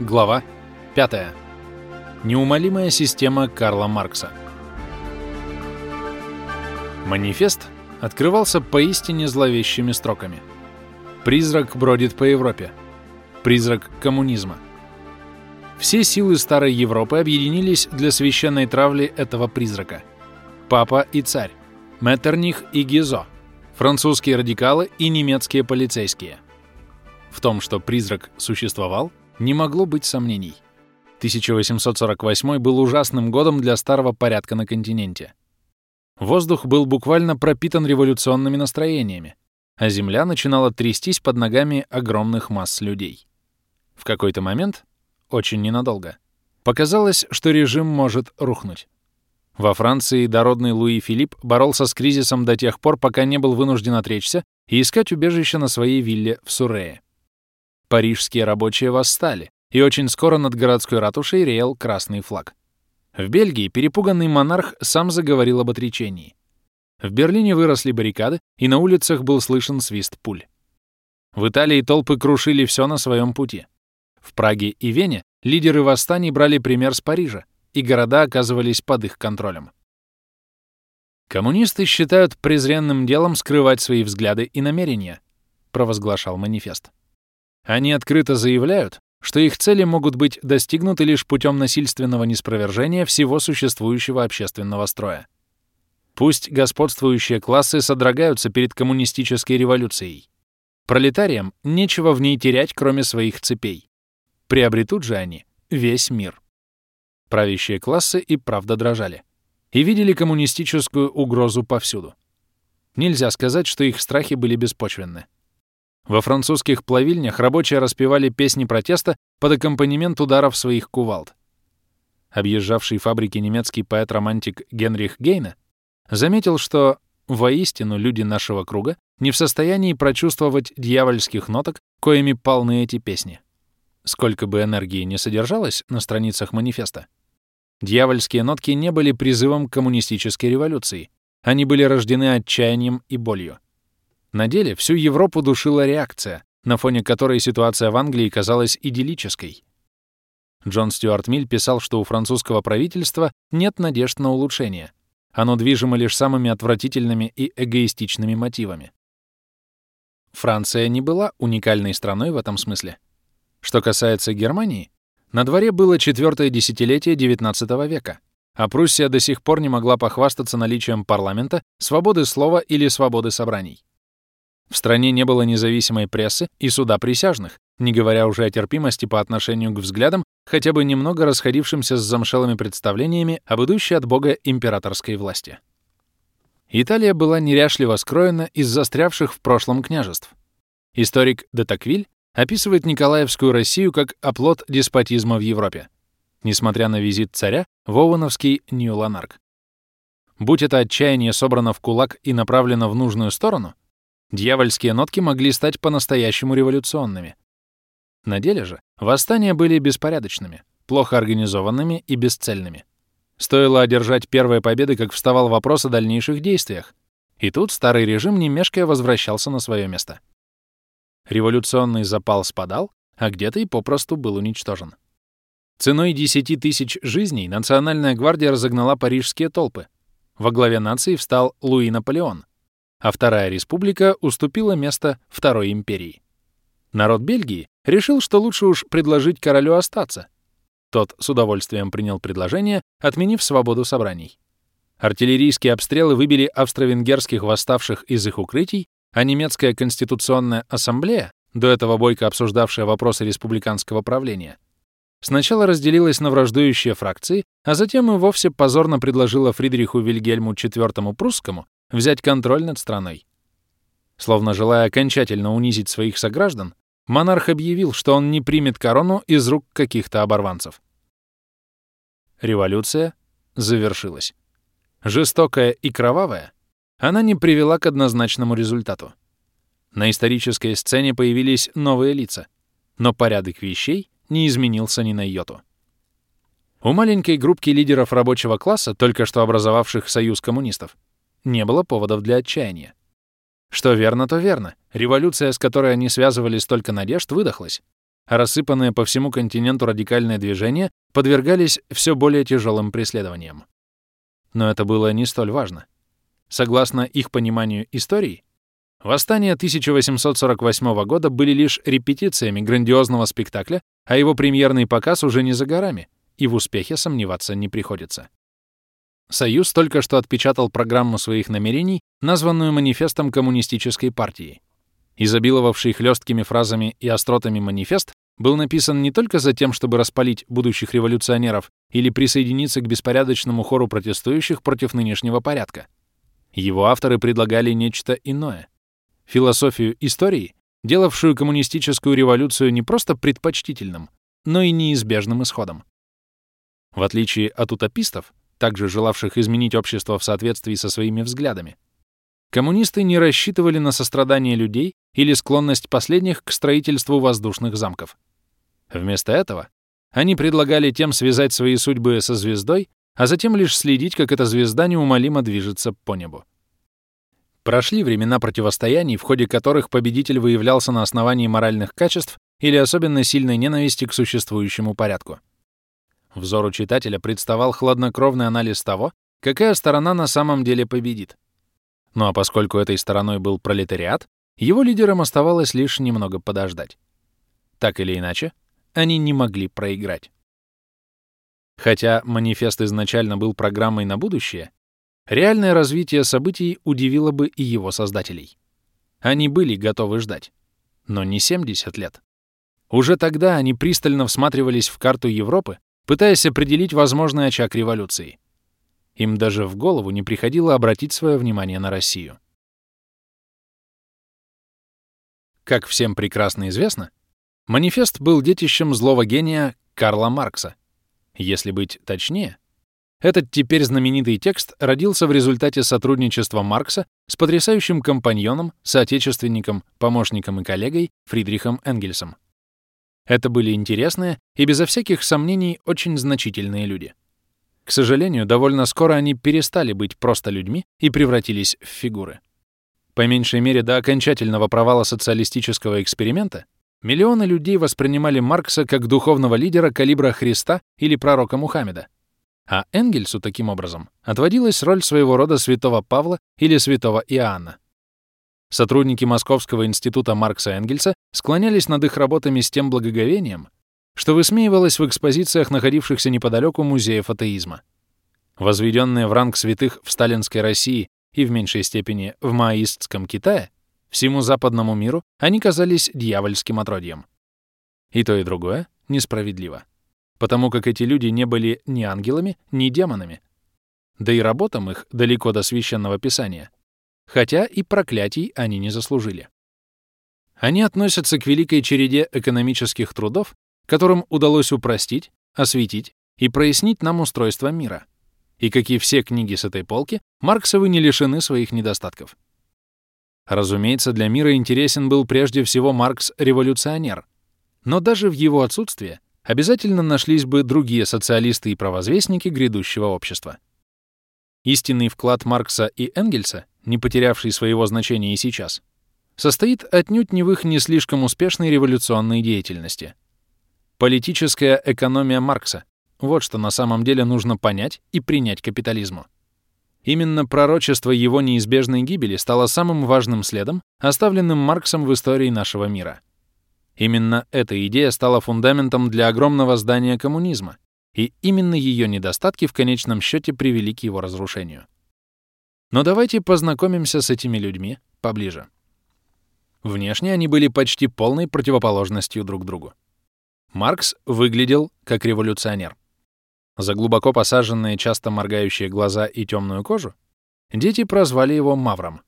Глава 5. Неумолимая система Карла Маркса. Манифест открывался поистине зловещими строками. Призрак бродит по Европе. Призрак коммунизма. Все силы старой Европы объединились для священной травли этого призрака. Папа и царь, Меттерних и Гизо, французские радикалы и немецкие полицейские. В том, что призрак существовал, не могло быть сомнений. 1848 был ужасным годом для старого порядка на континенте. Воздух был буквально пропитан революционными настроениями, а земля начинала трястись под ногами огромных масс людей. В какой-то момент, очень ненадолго, показалось, что режим может рухнуть. Во Франции дородный Луи Филипп боролся с кризисом до тех пор, пока не был вынужден отречься и искать убежище на своей вилле в Сурее. Парижские рабочие восстали, и очень скоро над городской ратушей реял красный флаг. В Бельгии перепуганный монарх сам заговорил об отречении. В Берлине выросли баррикады, и на улицах был слышен свист пуль. В Италии толпы крушили все на своем пути. В Праге и Вене лидеры восстаний брали пример с Парижа, и города оказывались под их контролем. «Коммунисты считают презренным делом скрывать свои взгляды и намерения», провозглашал манифест. Они открыто заявляют, что их цели могут быть достигнуты лишь путем насильственного неспровержения всего существующего общественного строя. Пусть господствующие классы содрогаются перед коммунистической революцией. Пролетариям нечего в ней терять, кроме своих цепей. Приобретут же они весь мир. Правящие классы и правда дрожали. И видели коммунистическую угрозу повсюду. Нельзя сказать, что их страхи были беспочвенны. Во французских плавильнях рабочие распевали песни протеста под аккомпанемент ударов своих кувалд. Объезжавший фабрики немецкий поэт-романтик Генрих Гейне заметил, что воистину люди нашего круга не в состоянии прочувствовать дьявольских ноток, коими полны эти песни. Сколько бы энергии не содержалось на страницах манифеста, дьявольские нотки не были призывом к коммунистической революции, они были рождены отчаянием и болью. На деле всю Европу душила реакция, на фоне которой ситуация в Англии казалась идиллической. Джон Стюарт Миль писал, что у французского правительства нет надежд на улучшение. Оно движимо лишь самыми отвратительными и эгоистичными мотивами. Франция не была уникальной страной в этом смысле. Что касается Германии, на дворе было четвертое десятилетие XIX века, а Пруссия до сих пор не могла похвастаться наличием парламента, свободы слова или свободы собраний. В стране не было независимой прессы и суда присяжных, не говоря уже о терпимости по отношению к взглядам, хотя бы немного расходившимся с замшелыми представлениями об идущей от Бога императорской власти. Италия была неряшливо скроена из застрявших в прошлом княжеств. Историк де Таквиль описывает Николаевскую Россию как оплот деспотизма в Европе, несмотря на визит царя в Оуэновский Нью-Ланарк. Будь это отчаяние собрано в кулак и направлено в нужную сторону, Дьявольские нотки могли стать по-настоящему революционными. На деле же восстания были беспорядочными, плохо организованными и бесцельными. Стоило одержать первые победы, как вставал вопрос о дальнейших действиях. И тут старый режим, не мешкая, возвращался на свое место. Революционный запал спадал, а где-то и попросту был уничтожен. Ценой 10 тысяч жизней Национальная гвардия разогнала парижские толпы. Во главе нации встал Луи Наполеон, а Вторая Республика уступила место Второй империи. Народ Бельгии решил, что лучше уж предложить королю остаться. Тот с удовольствием принял предложение, отменив свободу собраний. Артиллерийские обстрелы выбили австро-венгерских восставших из их укрытий, а немецкая конституционная ассамблея, до этого бойко обсуждавшая вопросы республиканского правления, сначала разделилась на враждующие фракции, а затем и вовсе позорно предложила Фридриху Вильгельму IV Прусскому взять контроль над страной. Словно желая окончательно унизить своих сограждан, монарх объявил, что он не примет корону из рук каких-то оборванцев. Революция завершилась. Жестокая и кровавая, она не привела к однозначному результату. На исторической сцене появились новые лица, но порядок вещей не изменился ни на йоту. У маленькой группки лидеров рабочего класса, только что образовавших Союз коммунистов, не было поводов для отчаяния. Что верно, то верно. Революция, с которой они связывали столько надежд, выдохлась. а рассыпанные по всему континенту радикальные движения подвергались все более тяжелым преследованиям. Но это было не столь важно. Согласно их пониманию истории, восстания 1848 года были лишь репетициями грандиозного спектакля, а его премьерный показ уже не за горами, и в успехе сомневаться не приходится. Союз только что отпечатал программу своих намерений, названную манифестом коммунистической партии. Изобиловавший хлесткими фразами и остротами манифест был написан не только за тем, чтобы распалить будущих революционеров или присоединиться к беспорядочному хору протестующих против нынешнего порядка. Его авторы предлагали нечто иное. Философию истории, делавшую коммунистическую революцию не просто предпочтительным, но и неизбежным исходом. В отличие от утопистов, также желавших изменить общество в соответствии со своими взглядами. Коммунисты не рассчитывали на сострадание людей или склонность последних к строительству воздушных замков. Вместо этого они предлагали тем связать свои судьбы со звездой, а затем лишь следить, как эта звезда неумолимо движется по небу. Прошли времена противостояний, в ходе которых победитель выявлялся на основании моральных качеств или особенно сильной ненависти к существующему порядку. Взору читателя представал хладнокровный анализ того, какая сторона на самом деле победит. Ну а поскольку этой стороной был пролетариат, его лидерам оставалось лишь немного подождать. Так или иначе, они не могли проиграть. Хотя манифест изначально был программой на будущее, реальное развитие событий удивило бы и его создателей. Они были готовы ждать. Но не 70 лет. Уже тогда они пристально всматривались в карту Европы пытаясь определить возможный очаг революции. Им даже в голову не приходило обратить свое внимание на Россию. Как всем прекрасно известно, манифест был детищем злого гения Карла Маркса. Если быть точнее, этот теперь знаменитый текст родился в результате сотрудничества Маркса с потрясающим компаньоном, соотечественником, помощником и коллегой Фридрихом Энгельсом. Это были интересные и, безо всяких сомнений, очень значительные люди. К сожалению, довольно скоро они перестали быть просто людьми и превратились в фигуры. По меньшей мере, до окончательного провала социалистического эксперимента миллионы людей воспринимали Маркса как духовного лидера калибра Христа или пророка Мухаммеда. А Энгельсу, таким образом, отводилась роль своего рода святого Павла или святого Иоанна. Сотрудники Московского института Маркса Энгельса склонялись над их работами с тем благоговением, что высмеивалось в экспозициях находившихся неподалеку музеев атеизма. Возведенные в ранг святых в сталинской России и в меньшей степени в маоистском Китае, всему западному миру они казались дьявольским отродьем. И то, и другое несправедливо, потому как эти люди не были ни ангелами, ни демонами. Да и работам их далеко до священного писания — хотя и проклятий они не заслужили. Они относятся к великой череде экономических трудов, которым удалось упростить, осветить и прояснить нам устройство мира. И, как и все книги с этой полки, Марксовы не лишены своих недостатков. Разумеется, для мира интересен был прежде всего Маркс-революционер. Но даже в его отсутствие обязательно нашлись бы другие социалисты и провозвестники грядущего общества. Истинный вклад Маркса и Энгельса не потерявший своего значения и сейчас, состоит отнюдь не в их не слишком успешной революционной деятельности. Политическая экономия Маркса — вот что на самом деле нужно понять и принять капитализму. Именно пророчество его неизбежной гибели стало самым важным следом, оставленным Марксом в истории нашего мира. Именно эта идея стала фундаментом для огромного здания коммунизма, и именно ее недостатки в конечном счете привели к его разрушению. Но давайте познакомимся с этими людьми поближе. Внешне они были почти полной противоположностью друг другу. Маркс выглядел как революционер. За глубоко посаженные, часто моргающие глаза и темную кожу дети прозвали его Мавром.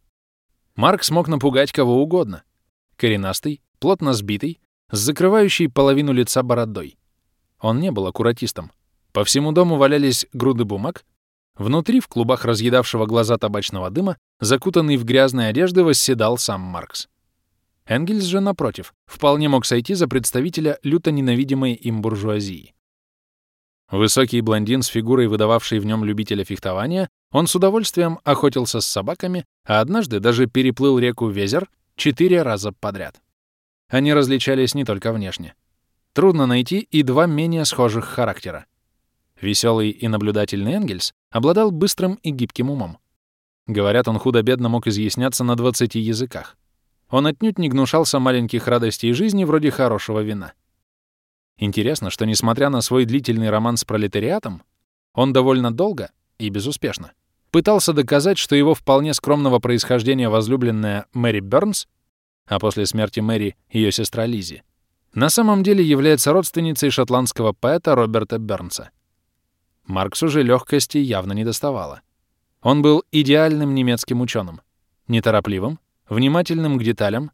Маркс мог напугать кого угодно. Коренастый, плотно сбитый, с закрывающей половину лица бородой. Он не был аккуратистом. По всему дому валялись груды бумаг, Внутри, в клубах разъедавшего глаза табачного дыма, закутанный в грязные одежды, восседал сам Маркс. Энгельс же, напротив, вполне мог сойти за представителя люто ненавидимой им буржуазии. Высокий блондин с фигурой, выдававшей в нем любителя фехтования, он с удовольствием охотился с собаками, а однажды даже переплыл реку Везер четыре раза подряд. Они различались не только внешне. трудно найти и два менее схожих характера. Веселый и наблюдательный Энгельс обладал быстрым и гибким умом. Говорят, он худо-бедно мог изъясняться на 20 языках. Он отнюдь не гнушался маленьких радостей жизни вроде хорошего вина. Интересно, что, несмотря на свой длительный роман с пролетариатом, он довольно долго и безуспешно пытался доказать, что его вполне скромного происхождения возлюбленная Мэри Бёрнс, а после смерти Мэри ее сестра Лизи, на самом деле является родственницей шотландского поэта Роберта Бёрнса. Марксу же легкости явно не доставало. Он был идеальным немецким ученым, неторопливым, внимательным к деталям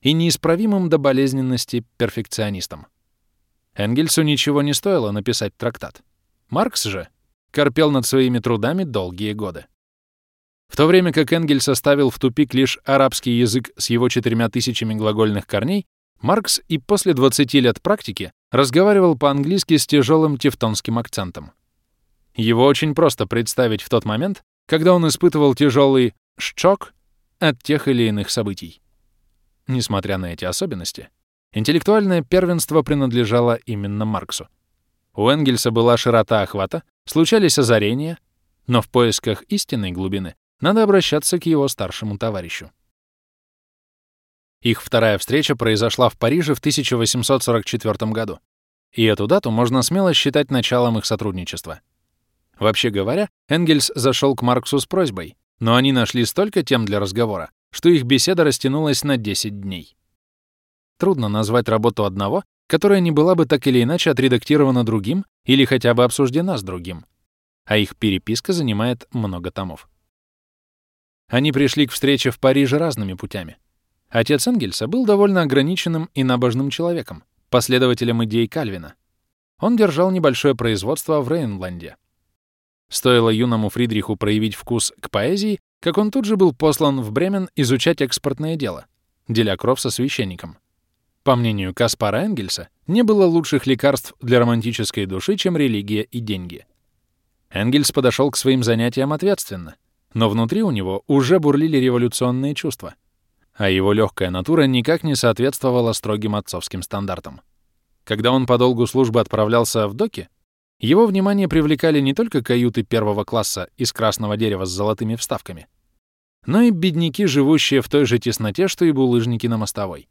и неисправимым до болезненности перфекционистом. Энгельсу ничего не стоило написать трактат. Маркс же корпел над своими трудами долгие годы. В то время как Энгельс оставил в тупик лишь арабский язык с его четырьмя тысячами глагольных корней, Маркс и после 20 лет практики разговаривал по-английски с тяжелым тевтонским акцентом. Его очень просто представить в тот момент, когда он испытывал тяжелый «шчок» от тех или иных событий. Несмотря на эти особенности, интеллектуальное первенство принадлежало именно Марксу. У Энгельса была широта охвата, случались озарения, но в поисках истинной глубины надо обращаться к его старшему товарищу. Их вторая встреча произошла в Париже в 1844 году, и эту дату можно смело считать началом их сотрудничества. Вообще говоря, Энгельс зашел к Марксу с просьбой, но они нашли столько тем для разговора, что их беседа растянулась на 10 дней. Трудно назвать работу одного, которая не была бы так или иначе отредактирована другим или хотя бы обсуждена с другим, а их переписка занимает много томов. Они пришли к встрече в Париже разными путями. Отец Энгельса был довольно ограниченным и набожным человеком, последователем идей Кальвина. Он держал небольшое производство в Рейнланде, Стоило юному Фридриху проявить вкус к поэзии, как он тут же был послан в Бремен изучать экспортное дело, деля кров со священником. По мнению Каспара Энгельса, не было лучших лекарств для романтической души, чем религия и деньги. Энгельс подошел к своим занятиям ответственно, но внутри у него уже бурлили революционные чувства, а его легкая натура никак не соответствовала строгим отцовским стандартам. Когда он по долгу службы отправлялся в доки, его внимание привлекали не только каюты первого класса из красного дерева с золотыми вставками, но и бедняки, живущие в той же тесноте, что и булыжники на мостовой.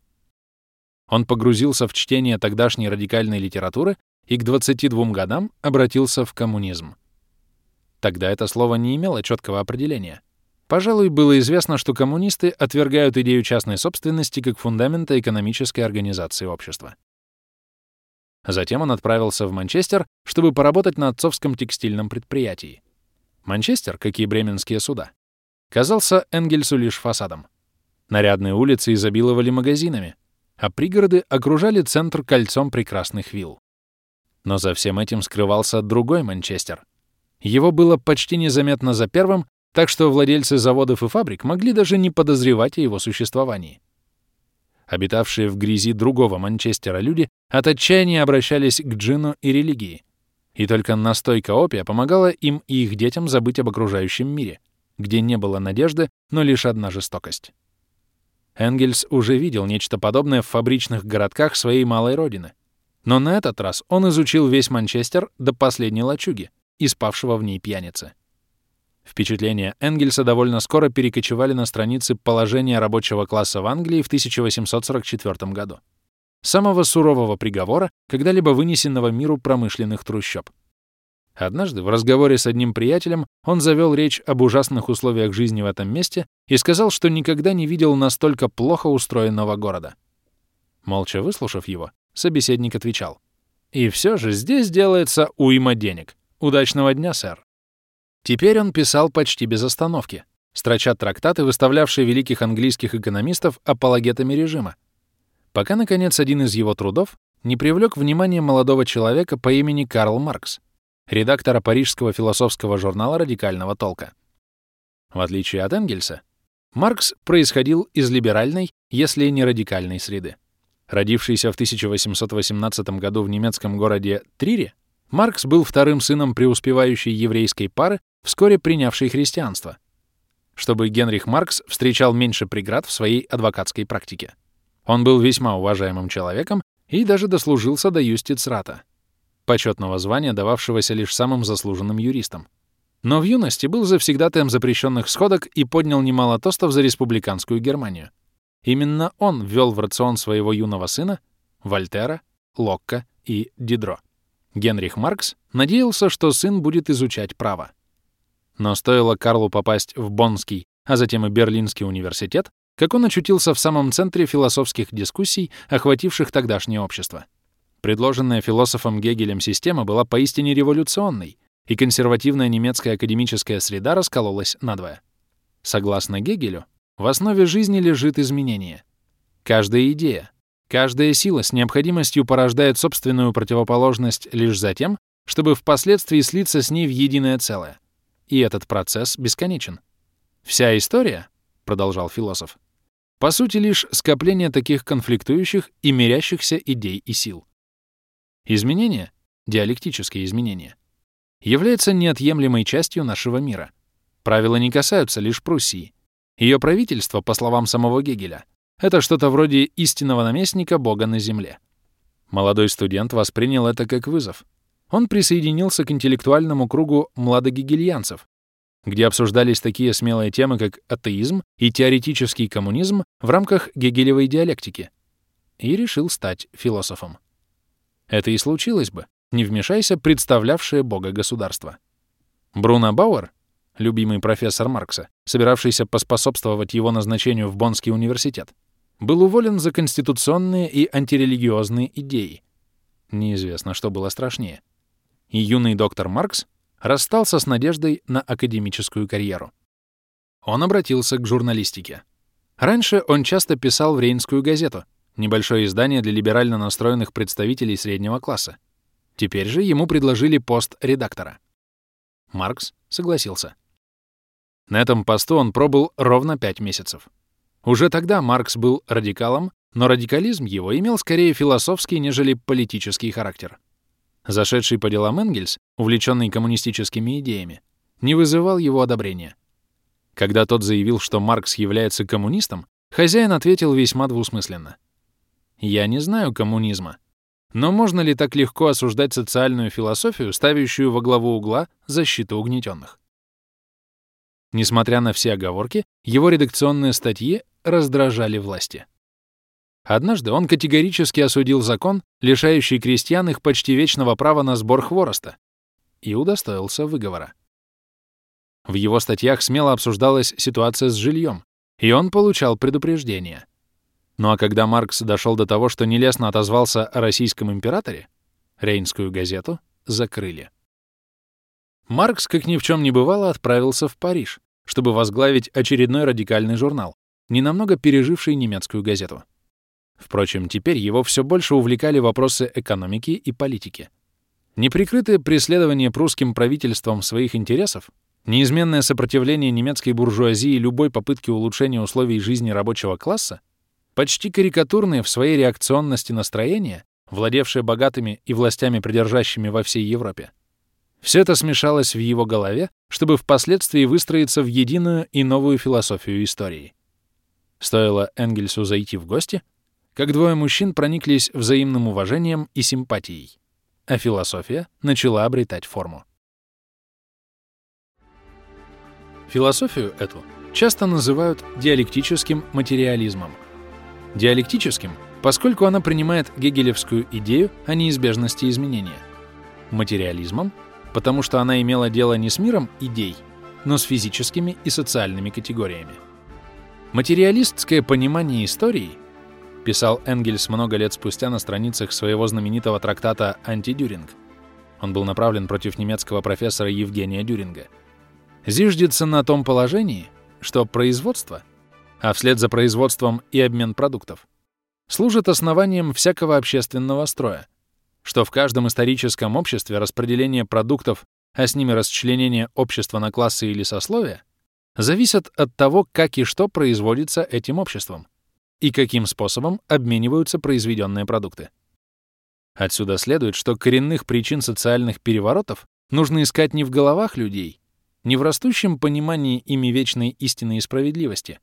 Он погрузился в чтение тогдашней радикальной литературы и к 22 годам обратился в коммунизм. Тогда это слово не имело четкого определения. Пожалуй, было известно, что коммунисты отвергают идею частной собственности как фундамента экономической организации общества. Затем он отправился в Манчестер, чтобы поработать на отцовском текстильном предприятии. Манчестер, как и бременские суда, казался Энгельсу лишь фасадом. Нарядные улицы изобиловали магазинами, а пригороды окружали центр кольцом прекрасных вилл. Но за всем этим скрывался другой Манчестер. Его было почти незаметно за первым, так что владельцы заводов и фабрик могли даже не подозревать о его существовании. Обитавшие в грязи другого Манчестера люди от отчаяния обращались к джину и религии. И только настойка опия помогала им и их детям забыть об окружающем мире, где не было надежды, но лишь одна жестокость. Энгельс уже видел нечто подобное в фабричных городках своей малой родины. Но на этот раз он изучил весь Манчестер до последней лачуги и спавшего в ней пьяницы. Впечатления Энгельса довольно скоро перекочевали на страницы положения рабочего класса в Англии в 1844 году. Самого сурового приговора, когда-либо вынесенного миру промышленных трущоб. Однажды в разговоре с одним приятелем он завел речь об ужасных условиях жизни в этом месте и сказал, что никогда не видел настолько плохо устроенного города. Молча выслушав его, собеседник отвечал. «И все же здесь делается уйма денег. Удачного дня, сэр». Теперь он писал почти без остановки, строча трактаты, выставлявшие великих английских экономистов апологетами режима, пока, наконец, один из его трудов не привлек внимание молодого человека по имени Карл Маркс, редактора парижского философского журнала радикального толка. В отличие от Энгельса, Маркс происходил из либеральной, если не радикальной среды. Родившийся в 1818 году в немецком городе Трире, Маркс был вторым сыном преуспевающей еврейской пары, вскоре принявшей христианство, чтобы Генрих Маркс встречал меньше преград в своей адвокатской практике. Он был весьма уважаемым человеком и даже дослужился до юстицрата, почетного звания, дававшегося лишь самым заслуженным юристам. Но в юности был завсегдатаем запрещенных сходок и поднял немало тостов за республиканскую Германию. Именно он ввел в рацион своего юного сына Вольтера, Локка и Дидро. Генрих Маркс надеялся, что сын будет изучать право. Но стоило Карлу попасть в Боннский, а затем и Берлинский университет, как он очутился в самом центре философских дискуссий, охвативших тогдашнее общество. Предложенная философом Гегелем система была поистине революционной, и консервативная немецкая академическая среда раскололась надвое. Согласно Гегелю, в основе жизни лежит изменение. Каждая идея, каждая сила с необходимостью порождает собственную противоположность лишь за тем, чтобы впоследствии слиться с ней в единое целое. И этот процесс бесконечен. Вся история, продолжал философ, по сути, лишь скопление таких конфликтующих и мирящихся идей и сил. Изменения, диалектические изменения, являются неотъемлемой частью нашего мира. Правила не касаются лишь Пруссии. Ее правительство, по словам самого Гегеля, это что-то вроде истинного наместника Бога на земле. Молодой студент воспринял это как вызов. Он присоединился к интеллектуальному кругу младогегельянцев, где обсуждались такие смелые темы, как атеизм и теоретический коммунизм в рамках гегелевой диалектики, и решил стать философом. Это и случилось бы, не вмешайся представлявшее Бога государство. Бруно Бауэр, любимый профессор Маркса, собиравшийся поспособствовать его назначению в Боннский университет, был уволен за конституционные и антирелигиозные идеи. Неизвестно, что было страшнее. И юный доктор Маркс расстался с надеждой на академическую карьеру. Он обратился к журналистике. Раньше он часто писал в Рейнскую газету, небольшое издание для либерально настроенных представителей среднего класса. Теперь же ему предложили пост редактора. Маркс согласился. На этом посту он пробыл ровно пять месяцев. Уже тогда Маркс был радикалом, но радикализм его имел скорее философский, нежели политический характер. Зашедший по делам Энгельс, увлеченный коммунистическими идеями, не вызывал его одобрения. Когда тот заявил, что Маркс является коммунистом, хозяин ответил весьма двусмысленно. «Я не знаю коммунизма. Но можно ли так легко осуждать социальную философию, ставящую во главу угла защиту угнетенных?» Несмотря на все оговорки, его редакционные статьи раздражали власти. Однажды он категорически осудил закон, лишающий крестьян их почти вечного права на сбор хвороста, и удостоился выговора. В его статьях смело обсуждалась ситуация с жильем, и он получал предупреждение. Ну а когда Маркс дошел до того, что нелестно отозвался о российском императоре, Рейнскую газету закрыли. Маркс, как ни в чем не бывало, отправился в Париж, чтобы возглавить очередной радикальный журнал, ненамного переживший немецкую газету. Впрочем, теперь его все больше увлекали вопросы экономики и политики. Неприкрытое преследование прусским правительством своих интересов, неизменное сопротивление немецкой буржуазии любой попытке улучшения условий жизни рабочего класса, почти карикатурные в своей реакционности настроения, владевшие богатыми и властями придержащими во всей Европе. Все это смешалось в его голове, чтобы впоследствии выстроиться в единую и новую философию истории. Стоило Энгельсу зайти в гости, как двое мужчин прониклись взаимным уважением и симпатией, а философия начала обретать форму. Философию эту часто называют диалектическим материализмом. Диалектическим, поскольку она принимает гегелевскую идею о неизбежности изменения. Материализмом, потому что она имела дело не с миром идей, но с физическими и социальными категориями. Материалистское понимание истории — писал Энгельс много лет спустя на страницах своего знаменитого трактата «Антидюринг». Он был направлен против немецкого профессора Евгения Дюринга. Зиждется на том положении, что производство, а вслед за производством и обмен продуктов, служит основанием всякого общественного строя, что в каждом историческом обществе распределение продуктов, а с ними расчленение общества на классы или сословия, зависят от того, как и что производится этим обществом и каким способом обмениваются произведенные продукты. Отсюда следует, что коренных причин социальных переворотов нужно искать не в головах людей, не в растущем понимании ими вечной истины и справедливости,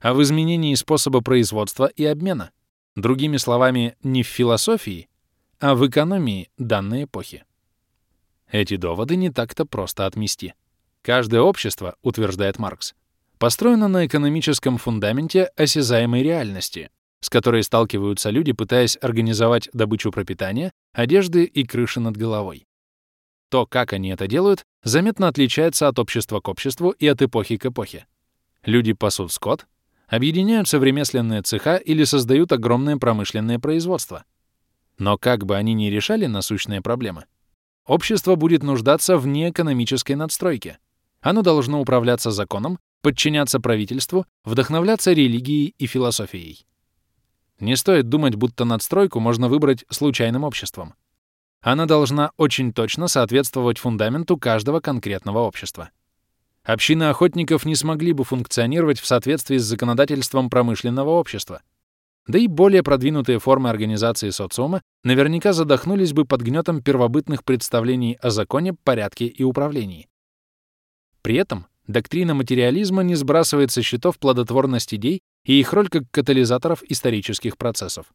а в изменении способа производства и обмена, Другими словами, не в философии, а в экономии данной эпохи. Эти доводы не так-то просто отмести. Каждое общество, утверждает Маркс, построено на экономическом фундаменте осязаемой реальности, с которой сталкиваются люди, пытаясь организовать добычу пропитания, одежды и крыши над головой. То, как они это делают, заметно отличается от общества к обществу и от эпохи к эпохе. Люди пасут скот, объединяются в ремесленные цеха или создают огромное промышленное производство. Но как бы они ни решали насущные проблемы, общество будет нуждаться в неэкономической надстройке. Оно должно управляться законом, подчиняться правительству, вдохновляться религией и философией. Не стоит думать, будто надстройку можно выбрать случайным обществом. Она должна очень точно соответствовать фундаменту каждого конкретного общества. Общины охотников не смогли бы функционировать в соответствии с законодательством промышленного общества. Да и более продвинутые формы организации социума наверняка задохнулись бы под гнетом первобытных представлений о законе, порядке и управлении. При этом доктрина материализма не сбрасывает со счетов плодотворность идей и их роль как катализаторов исторических процессов.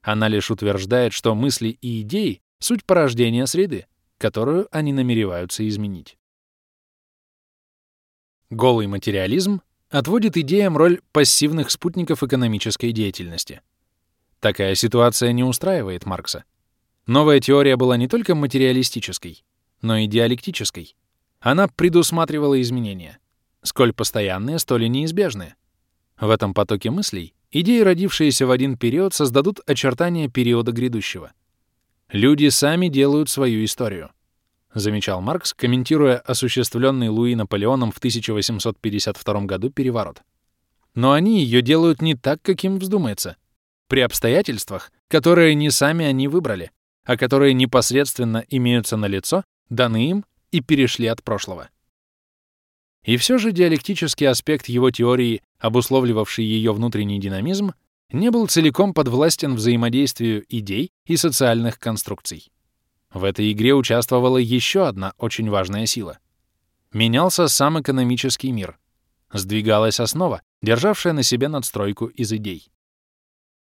Она лишь утверждает, что мысли и идеи — суть порождения среды, которую они намереваются изменить. Голый материализм отводит идеям роль пассивных спутников экономической деятельности. Такая ситуация не устраивает Маркса. Новая теория была не только материалистической, но и диалектической. Она предусматривала изменения. Сколь постоянные, столь и неизбежные. В этом потоке мыслей идеи, родившиеся в один период, создадут очертания периода грядущего. Люди сами делают свою историю, замечал Маркс, комментируя осуществленный Луи Наполеоном в 1852 году переворот. Но они ее делают не так, как им вздумается, при обстоятельствах, которые не сами они выбрали, а которые непосредственно имеются на лицо, даны им и перешли от прошлого. И все же диалектический аспект его теории, обусловливавший ее внутренний динамизм, не был целиком подвластен взаимодействию идей и социальных конструкций. В этой игре участвовала еще одна очень важная сила. Менялся сам экономический мир. Сдвигалась основа, державшая на себе надстройку из идей.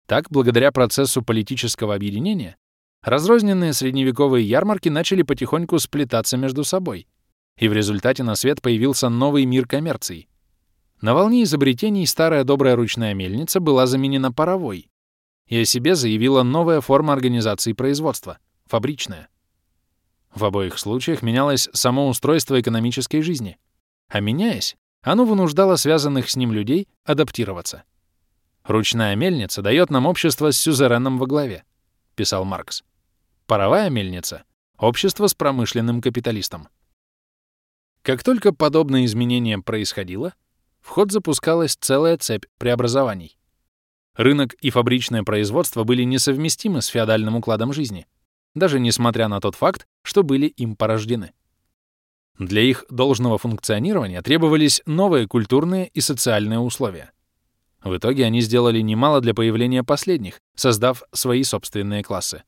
Так, благодаря процессу политического объединения, разрозненные средневековые ярмарки начали потихоньку сплетаться между собой, и в результате на свет появился новый мир коммерции. На волне изобретений старая добрая ручная мельница была заменена паровой, и о себе заявила новая форма организации производства — фабричная. В обоих случаях менялось само устройство экономической жизни, а меняясь, оно вынуждало связанных с ним людей адаптироваться. «Ручная мельница дает нам общество с сюзереном во главе», — писал Маркс. «Паровая мельница — общество с промышленным капиталистом». Как только подобное изменение происходило, в ход запускалась целая цепь преобразований. Рынок и фабричное производство были несовместимы с феодальным укладом жизни, даже несмотря на тот факт, что были им порождены. Для их должного функционирования требовались новые культурные и социальные условия. В итоге они сделали немало для появления последних, создав свои собственные классы.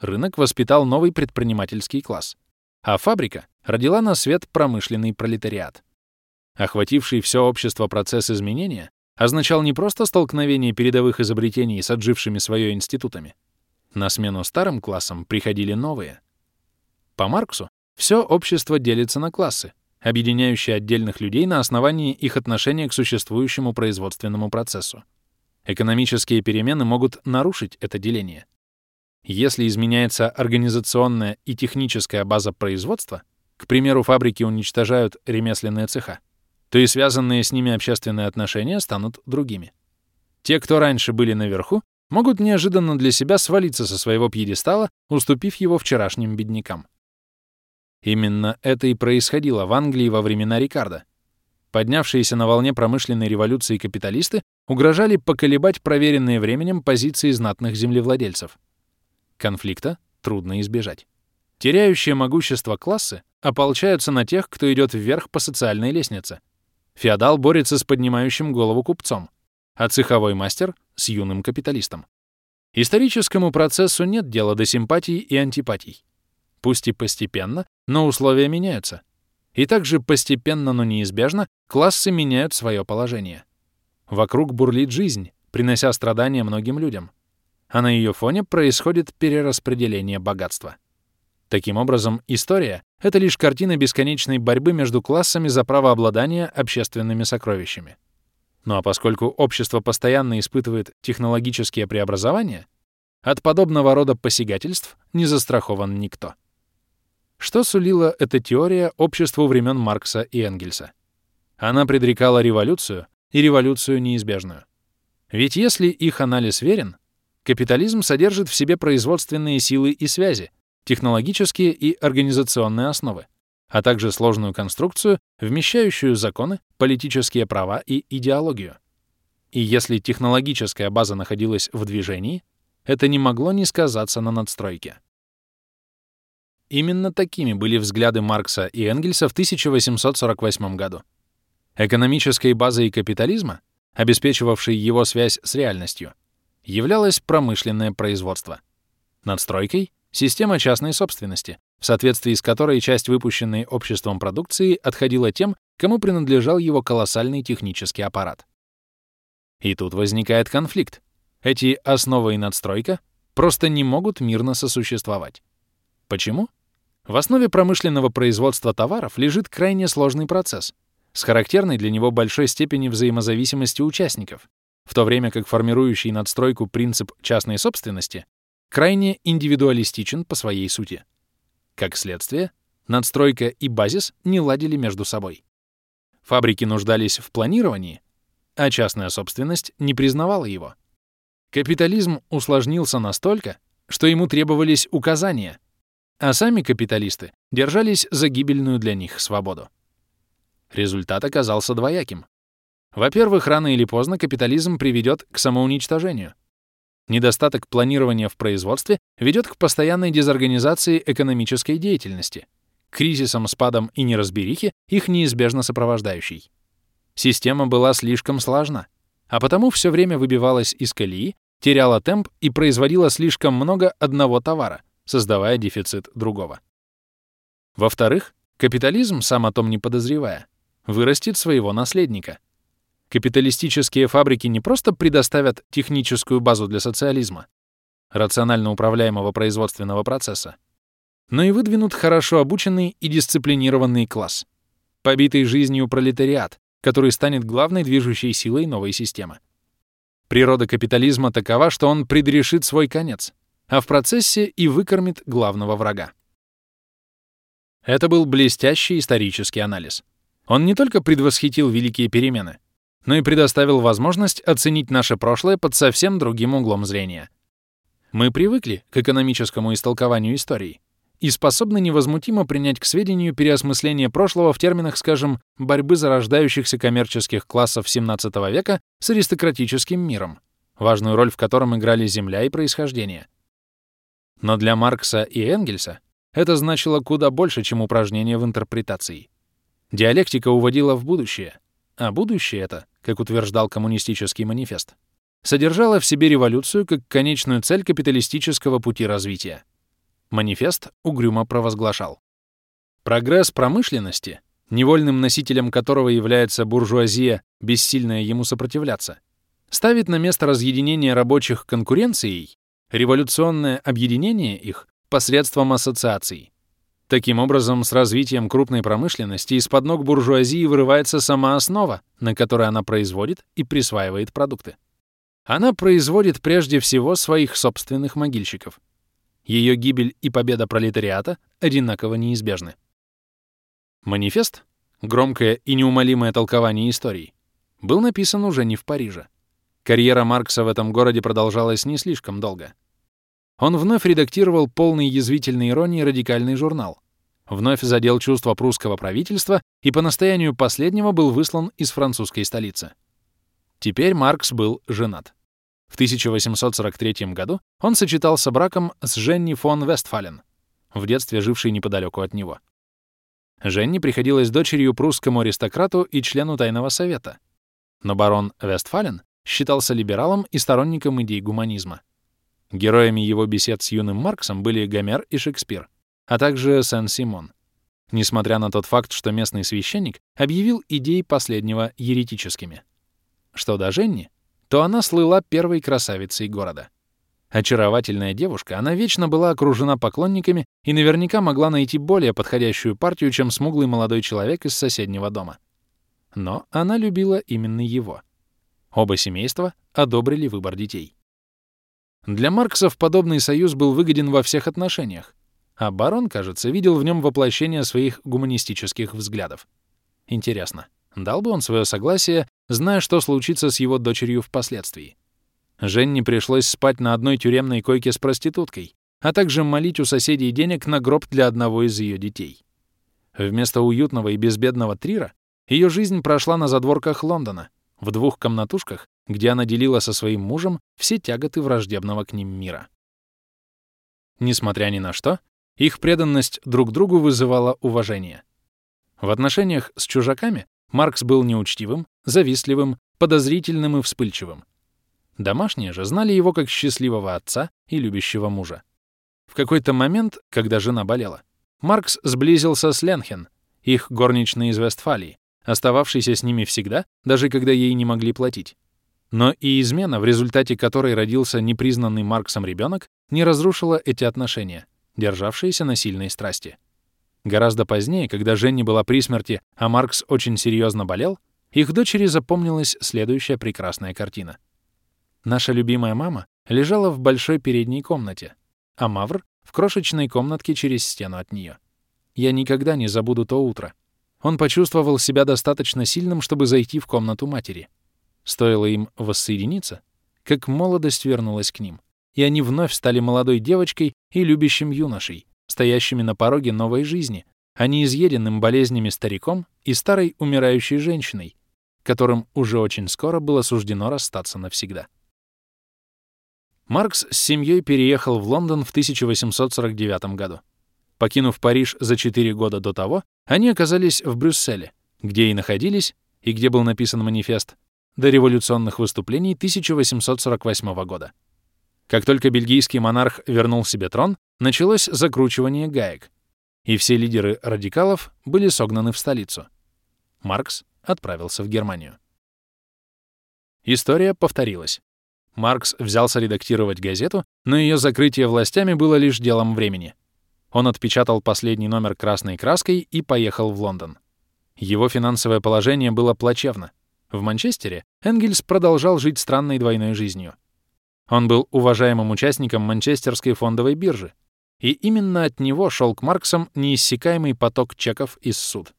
Рынок воспитал новый предпринимательский класс, а фабрика родила на свет промышленный пролетариат. Охвативший все общество процесс изменения означал не просто столкновение передовых изобретений с отжившими свое институтами. На смену старым классам приходили новые. По Марксу все общество делится на классы, объединяющие отдельных людей на основании их отношения к существующему производственному процессу. Экономические перемены могут нарушить это деление. Если изменяется организационная и техническая база производства, к примеру, фабрики уничтожают ремесленные цеха, то и связанные с ними общественные отношения станут другими. Те, кто раньше были наверху, могут неожиданно для себя свалиться со своего пьедестала, уступив его вчерашним беднякам. Именно это и происходило в Англии во времена Рикардо. Поднявшиеся на волне промышленной революции капиталисты угрожали поколебать проверенные временем позиции знатных землевладельцев. Конфликта трудно избежать. Теряющие могущество классы ополчаются на тех, кто идет вверх по социальной лестнице. Феодал борется с поднимающим голову купцом, а цеховой мастер — с юным капиталистом. Историческому процессу нет дела до симпатий и антипатий. Пусть и постепенно, но условия меняются. И также постепенно, но неизбежно, классы меняют свое положение. Вокруг бурлит жизнь, принося страдания многим людям — а на ее фоне происходит перераспределение богатства. Таким образом, история — это лишь картина бесконечной борьбы между классами за право обладания общественными сокровищами. Ну а поскольку общество постоянно испытывает технологические преобразования, от подобного рода посягательств не застрахован никто. Что сулила эта теория обществу времен Маркса и Энгельса? Она предрекала революцию, и революцию неизбежную. Ведь если их анализ верен, капитализм содержит в себе производственные силы и связи, технологические и организационные основы, а также сложную конструкцию, вмещающую законы, политические права и идеологию. И если технологическая база находилась в движении, это не могло не сказаться на надстройке. Именно такими были взгляды Маркса и Энгельса в 1848 году. Экономической базой капитализма, обеспечивавшей его связь с реальностью, являлось промышленное производство. Надстройкой — система частной собственности, в соответствии с которой часть выпущенной обществом продукции отходила тем, кому принадлежал его колоссальный технический аппарат. И тут возникает конфликт. Эти основа и надстройка просто не могут мирно сосуществовать. Почему? В основе промышленного производства товаров лежит крайне сложный процесс с характерной для него большой степенью взаимозависимости участников, в то время как формирующий надстройку принцип частной собственности крайне индивидуалистичен по своей сути. Как следствие, надстройка и базис не ладили между собой. Фабрики нуждались в планировании, а частная собственность не признавала его. Капитализм усложнился настолько, что ему требовались указания, а сами капиталисты держались за гибельную для них свободу. Результат оказался двояким. Во-первых, рано или поздно капитализм приведет к самоуничтожению — Недостаток планирования в производстве ведет к постоянной дезорганизации экономической деятельности, кризисам, спадам и неразберихе, их неизбежно сопровождающей. Система была слишком сложна, а потому все время выбивалась из колеи, теряла темп и производила слишком много одного товара, создавая дефицит другого. Во-вторых, капитализм, сам о том не подозревая, вырастет своего наследника — Капиталистические фабрики не просто предоставят техническую базу для социализма, рационально управляемого производственного процесса, но и выдвинут хорошо обученный и дисциплинированный класс, побитый жизнью пролетариат, который станет главной движущей силой новой системы. Природа капитализма такова, что он предрешит свой конец, а в процессе и выкормит главного врага. Это был блестящий исторический анализ. Он не только предвосхитил великие перемены, но и предоставил возможность оценить наше прошлое под совсем другим углом зрения. Мы привыкли к экономическому истолкованию истории и способны невозмутимо принять к сведению переосмысление прошлого в терминах, скажем, борьбы зарождающихся коммерческих классов XVII века с аристократическим миром, важную роль в котором играли земля и происхождение. Но для Маркса и Энгельса это значило куда больше, чем упражнение в интерпретации. Диалектика уводила в будущее, а будущее это как утверждал коммунистический манифест, содержала в себе революцию как конечную цель капиталистического пути развития. Манифест угрюмо провозглашал. Прогресс промышленности, невольным носителем которого является буржуазия, бессильная ему сопротивляться, ставит на место разъединения рабочих конкуренцией революционное объединение их посредством ассоциаций. Таким образом, с развитием крупной промышленности из-под ног буржуазии вырывается сама основа, на которой она производит и присваивает продукты. Она производит прежде всего своих собственных могильщиков. Ее гибель и победа пролетариата одинаково неизбежны. Манифест, громкое и неумолимое толкование истории, был написан уже не в Париже. Карьера Маркса в этом городе продолжалась не слишком долго. Он вновь редактировал полный язвительной иронии радикальный журнал, вновь задел чувство прусского правительства и по настоянию последнего был выслан из французской столицы. Теперь Маркс был женат. В 1843 году он сочетался браком с Женни фон Вестфален, в детстве жившей неподалеку от него. Женни приходилась дочерью прусскому аристократу и члену Тайного Совета, но барон Вестфален считался либералом и сторонником идей гуманизма. Героями его бесед с юным Марксом были Гомер и Шекспир, а также Сен-Симон. Несмотря на тот факт, что местный священник объявил идеи последнего еретическими. Что до Женни, то она слыла первой красавицей города. Очаровательная девушка, она вечно была окружена поклонниками и наверняка могла найти более подходящую партию, чем смуглый молодой человек из соседнего дома. Но она любила именно его. Оба семейства одобрили выбор детей. Для Марксов подобный союз был выгоден во всех отношениях, а барон, кажется, видел в нем воплощение своих гуманистических взглядов. Интересно, дал бы он свое согласие, зная, что случится с его дочерью впоследствии? Женне пришлось спать на одной тюремной койке с проституткой, а также молить у соседей денег на гроб для одного из ее детей. Вместо уютного и безбедного Трира ее жизнь прошла на задворках Лондона, в двух комнатушках, где она делила со своим мужем все тяготы враждебного к ним мира. Несмотря ни на что, их преданность друг другу вызывала уважение. В отношениях с чужаками Маркс был неучтивым, завистливым, подозрительным и вспыльчивым. Домашние же знали его как счастливого отца и любящего мужа. В какой-то момент, когда жена болела, Маркс сблизился с Ленхен, их горничной из Вестфалии, остававшейся с ними всегда, даже когда ей не могли платить. Но и измена, в результате которой родился непризнанный Марксом ребенок, не разрушила эти отношения, державшиеся на сильной страсти. Гораздо позднее, когда Женни была при смерти, а Маркс очень серьезно болел, их дочери запомнилась следующая прекрасная картина — Наша любимая мама лежала в большой передней комнате, а Мавр — в крошечной комнатке через стену от нее. Я никогда не забуду то утро. Он почувствовал себя достаточно сильным, чтобы зайти в комнату матери. Стоило им воссоединиться, как молодость вернулась к ним, и они вновь стали молодой девочкой и любящим юношей, стоящими на пороге новой жизни, а не изъеденным болезнями стариком и старой умирающей женщиной, которым уже очень скоро было суждено расстаться навсегда. Маркс с семьей переехал в Лондон в 1849 году. Покинув Париж за 4 года до того, они оказались в Брюсселе, где и находились, и где был написан манифест, до революционных выступлений 1848 года. Как только бельгийский монарх вернул себе трон, началось закручивание гаек, и все лидеры радикалов были согнаны в столицу. Маркс отправился в Германию. История повторилась. Маркс взялся редактировать газету, но ее закрытие властями было лишь делом времени. Он отпечатал последний номер красной краской и поехал в Лондон. Его финансовое положение было плачевно. В Манчестере Энгельс продолжал жить странной двойной жизнью. Он был уважаемым участником Манчестерской фондовой биржи, и именно от него шел к Марксам неиссякаемый поток чеков из суд.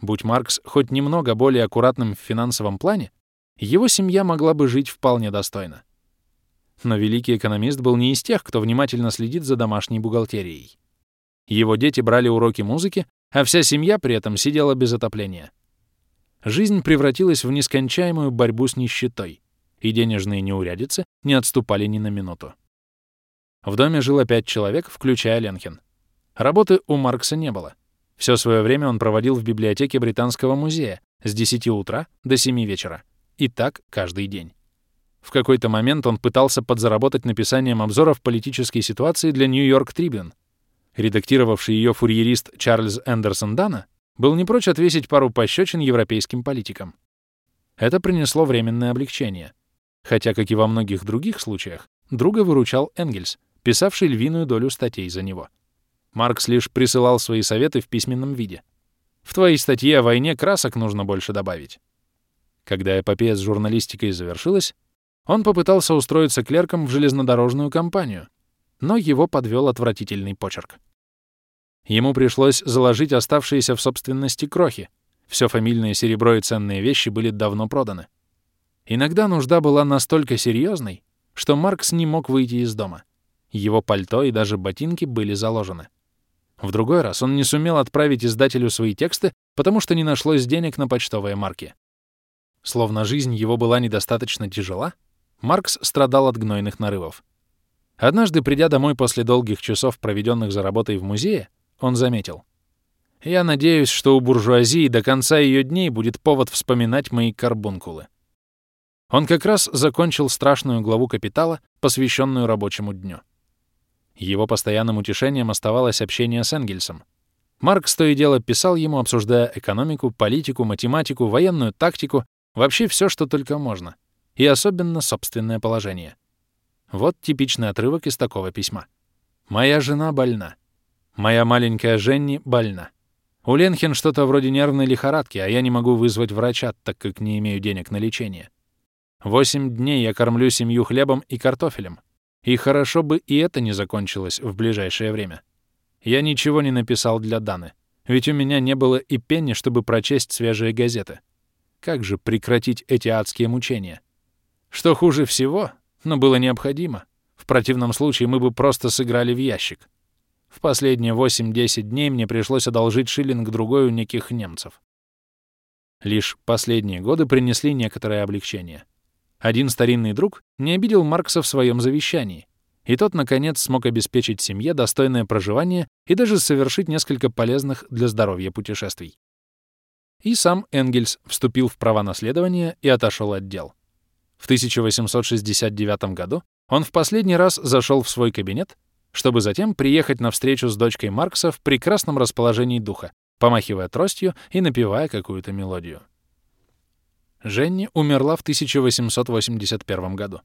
Будь Маркс хоть немного более аккуратным в финансовом плане, его семья могла бы жить вполне достойно. Но великий экономист был не из тех, кто внимательно следит за домашней бухгалтерией. Его дети брали уроки музыки, а вся семья при этом сидела без отопления. Жизнь превратилась в нескончаемую борьбу с нищетой, и денежные неурядицы не отступали ни на минуту. В доме жило пять человек, включая Ленхен. Работы у Маркса не было. Все свое время он проводил в библиотеке Британского музея с 10 утра до 7 вечера. И так каждый день. В какой-то момент он пытался подзаработать написанием обзоров политической ситуации для Нью-Йорк Трибюн. Редактировавший ее фурьерист Чарльз Эндерсон Дана был не прочь отвесить пару пощечин европейским политикам. Это принесло временное облегчение. Хотя, как и во многих других случаях, друга выручал Энгельс, писавший львиную долю статей за него. Маркс лишь присылал свои советы в письменном виде. В твоей статье о войне красок нужно больше добавить. Когда эпопея с журналистикой завершилась, он попытался устроиться клерком в железнодорожную компанию, но его подвел отвратительный почерк. Ему пришлось заложить оставшиеся в собственности крохи. Все фамильное серебро и ценные вещи были давно проданы. Иногда нужда была настолько серьезной, что Маркс не мог выйти из дома. Его пальто и даже ботинки были заложены. В другой раз он не сумел отправить издателю свои тексты, потому что не нашлось денег на почтовые марки. Словно жизнь его была недостаточно тяжела, Маркс страдал от гнойных нарывов. Однажды, придя домой после долгих часов, проведенных за работой в музее, он заметил. «Я надеюсь, что у буржуазии до конца ее дней будет повод вспоминать мои карбункулы». Он как раз закончил страшную главу «Капитала», посвященную рабочему дню. Его постоянным утешением оставалось общение с Энгельсом. Маркс то и дело писал ему, обсуждая экономику, политику, математику, военную тактику Вообще все, что только можно. И особенно собственное положение. Вот типичный отрывок из такого письма. «Моя жена больна. Моя маленькая Женни больна. У Ленхен что-то вроде нервной лихорадки, а я не могу вызвать врача, так как не имею денег на лечение. Восемь дней я кормлю семью хлебом и картофелем. И хорошо бы и это не закончилось в ближайшее время. Я ничего не написал для Даны, ведь у меня не было и пенни, чтобы прочесть свежие газеты. Как же прекратить эти адские мучения? Что хуже всего, но было необходимо. В противном случае мы бы просто сыграли в ящик. В последние 8-10 дней мне пришлось одолжить шиллинг-другой у неких немцев. Лишь последние годы принесли некоторое облегчение. Один старинный друг не обидел Маркса в своем завещании, и тот, наконец, смог обеспечить семье достойное проживание и даже совершить несколько полезных для здоровья путешествий. И сам Энгельс вступил в права наследования и отошел от дел. В 1869 году он в последний раз зашел в свой кабинет чтобы затем приехать на встречу с дочкой Маркса в прекрасном расположении духа, помахивая тростью и напевая какую-то мелодию. Женни умерла в 1881 году,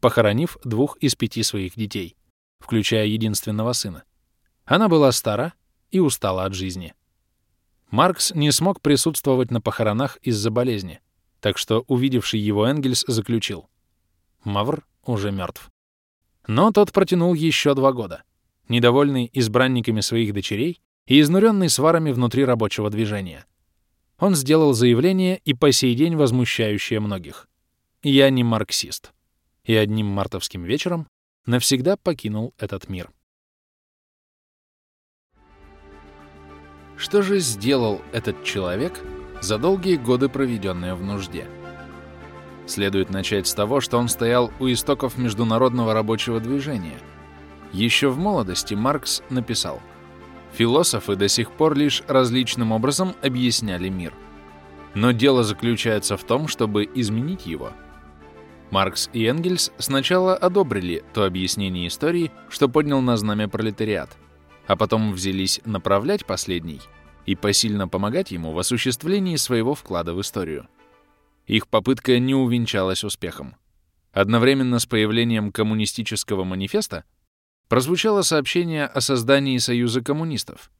похоронив двух из пяти своих детей, включая единственного сына. Она была стара и устала от жизни. Маркс не смог присутствовать на похоронах из-за болезни, так что увидевший его Энгельс заключил — Мавр уже мертв. Но тот протянул еще два года, недовольный избранниками своих дочерей и изнуренный сварами внутри рабочего движения. Он сделал заявление и по сей день возмущающее многих. «Я не марксист». И одним мартовским вечером навсегда покинул этот мир. Что же сделал этот человек за долгие годы, проведенные в нужде? Следует начать с того, что он стоял у истоков международного рабочего движения. Еще в молодости Маркс написал «Философы до сих пор лишь различным образом объясняли мир. Но дело заключается в том, чтобы изменить его». Маркс и Энгельс сначала одобрили то объяснение истории, что поднял на знамя пролетариат, а потом взялись направлять последний и посильно помогать ему в осуществлении своего вклада в историю. Их попытка не увенчалась успехом. Одновременно с появлением коммунистического манифеста прозвучало сообщение о создании Союза коммунистов,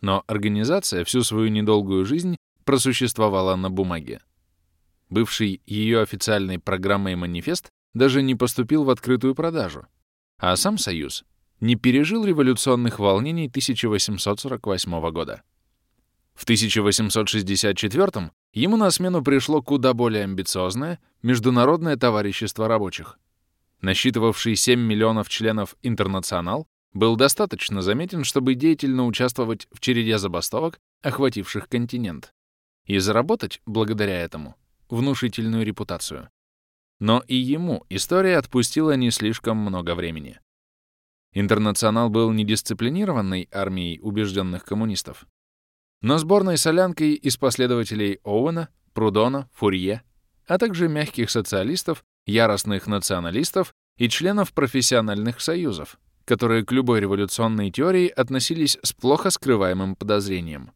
но организация всю свою недолгую жизнь просуществовала на бумаге. Бывший ее официальной программой манифест даже не поступил в открытую продажу, а сам Союз не пережил революционных волнений 1848 года. В 1864 ему на смену пришло куда более амбициозное Международное товарищество рабочих. Насчитывавший 7 миллионов членов «Интернационал» был достаточно заметен, чтобы деятельно участвовать в череде забастовок, охвативших континент, и заработать, благодаря этому, внушительную репутацию. Но и ему история отпустила не слишком много времени. Интернационал был недисциплинированной армией убежденных коммунистов, но сборной солянкой из последователей Оуэна, Прудона, Фурье, а также мягких социалистов, яростных националистов и членов профессиональных союзов, которые к любой революционной теории относились с плохо скрываемым подозрением.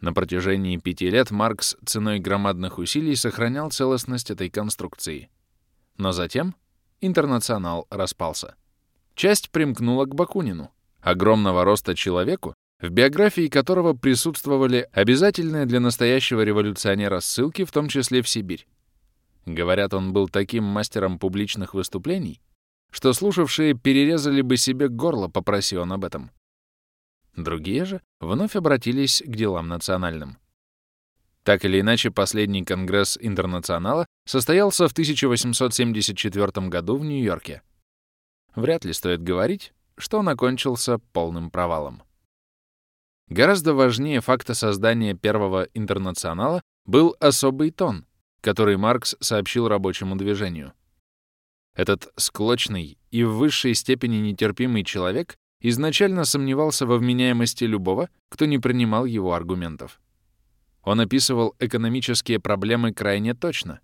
На протяжении пяти лет Маркс ценой громадных усилий сохранял целостность этой конструкции. Но затем интернационал распался. Часть примкнула к Бакунину, огромного роста человеку, в биографии которого присутствовали обязательные для настоящего революционера ссылки, в том числе в Сибирь. Говорят, он был таким мастером публичных выступлений, что слушавшие перерезали бы себе горло, попроси он об этом. Другие же вновь обратились к делам национальным. Так или иначе, последний конгресс Интернационала состоялся в 1874 году в Нью-Йорке. Вряд ли стоит говорить, что он окончился полным провалом. Гораздо важнее факта создания первого интернационала был особый тон, который Маркс сообщил рабочему движению. Этот склочный и в высшей степени нетерпимый человек изначально сомневался во вменяемости любого, кто не принимал его аргументов. Он описывал экономические проблемы крайне точно,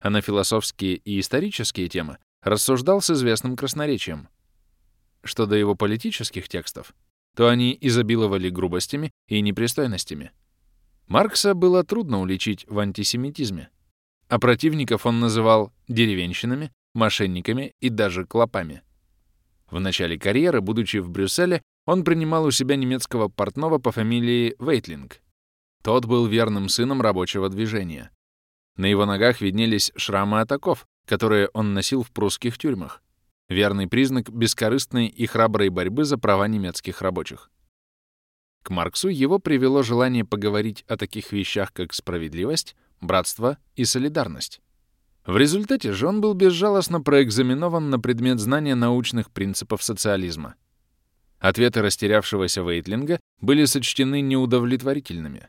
а на философские и исторические темы рассуждал с известным красноречием. Что до его политических текстов, то они изобиловали грубостями и непристойностями. Маркса было трудно уличить в антисемитизме, а противников он называл деревенщинами, мошенниками и даже клопами. В начале карьеры, будучи в Брюсселе, он принимал у себя немецкого портного по фамилии Вейтлинг. Тот был верным сыном рабочего движения. На его ногах виднелись шрамы от оков, которые он носил в прусских тюрьмах. Верный признак бескорыстной и храброй борьбы за права немецких рабочих. К Марксу его привело желание поговорить о таких вещах, как справедливость, братство и солидарность. В результате же он был безжалостно проэкзаменован на предмет знания научных принципов социализма. Ответы растерявшегося Вейтлинга были сочтены неудовлетворительными.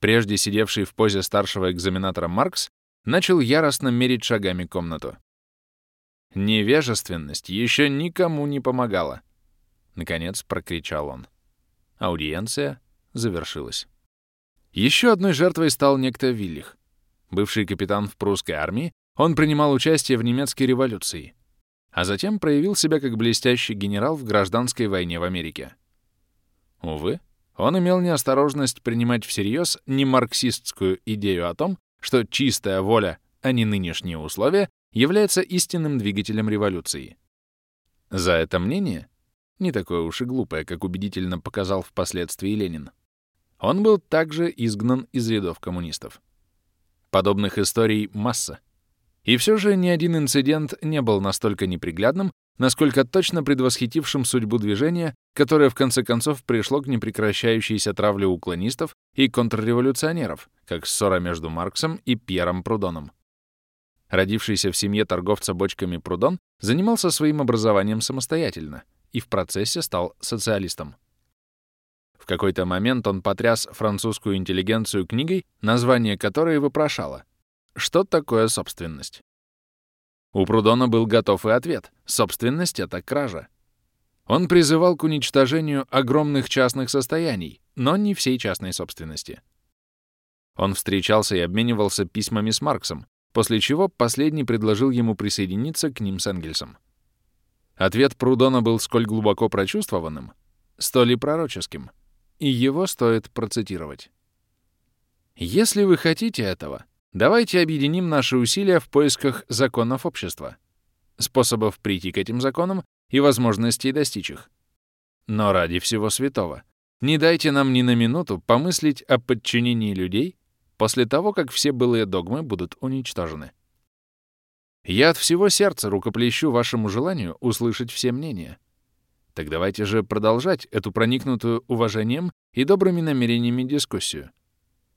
Прежде сидевший в позе старшего экзаменатора Маркс начал яростно мерить шагами комнату. Невежественность еще никому не помогала. Наконец прокричал он. Аудиенция завершилась. Еще одной жертвой стал некто Виллих. Бывший капитан в прусской армии, он принимал участие в немецкой революции, а затем проявил себя как блестящий генерал в гражданской войне в Америке. Увы, он имел неосторожность принимать всерьез не марксистскую идею о том, что чистая воля, а не нынешние условия, является истинным двигателем революции. За это мнение не такое уж и глупое, как убедительно показал впоследствии Ленин. Он был также изгнан из рядов коммунистов. Подобных историй масса. И все же ни один инцидент не был настолько неприглядным, насколько точно предвосхитившим судьбу движения, которое в конце концов пришло к непрекращающейся травле уклонистов и контрреволюционеров, как ссора между Марксом и Пьером Прудоном. Родившийся в семье торговца бочками Прудон занимался своим образованием самостоятельно и в процессе стал социалистом. В какой-то момент он потряс французскую интеллигенцию книгой, название которой вопрошало «Что такое собственность?». У Прудона был готов и ответ «Собственность — это кража». Он призывал к уничтожению огромных частных состояний, но не всей частной собственности. Он встречался и обменивался письмами с Марксом, после чего последний предложил ему присоединиться к ним с Энгельсом. Ответ Прудона был сколь глубоко прочувствованным, столь и пророческим, и его стоит процитировать. «Если вы хотите этого, давайте объединим наши усилия в поисках законов общества, способов прийти к этим законам и возможностей достичь их. Но ради всего святого, не дайте нам ни на минуту помыслить о подчинении людей после того, как все былые догмы будут уничтожены. Я от всего сердца рукоплещу вашему желанию услышать все мнения. Так давайте же продолжать эту проникнутую уважением и добрыми намерениями дискуссию.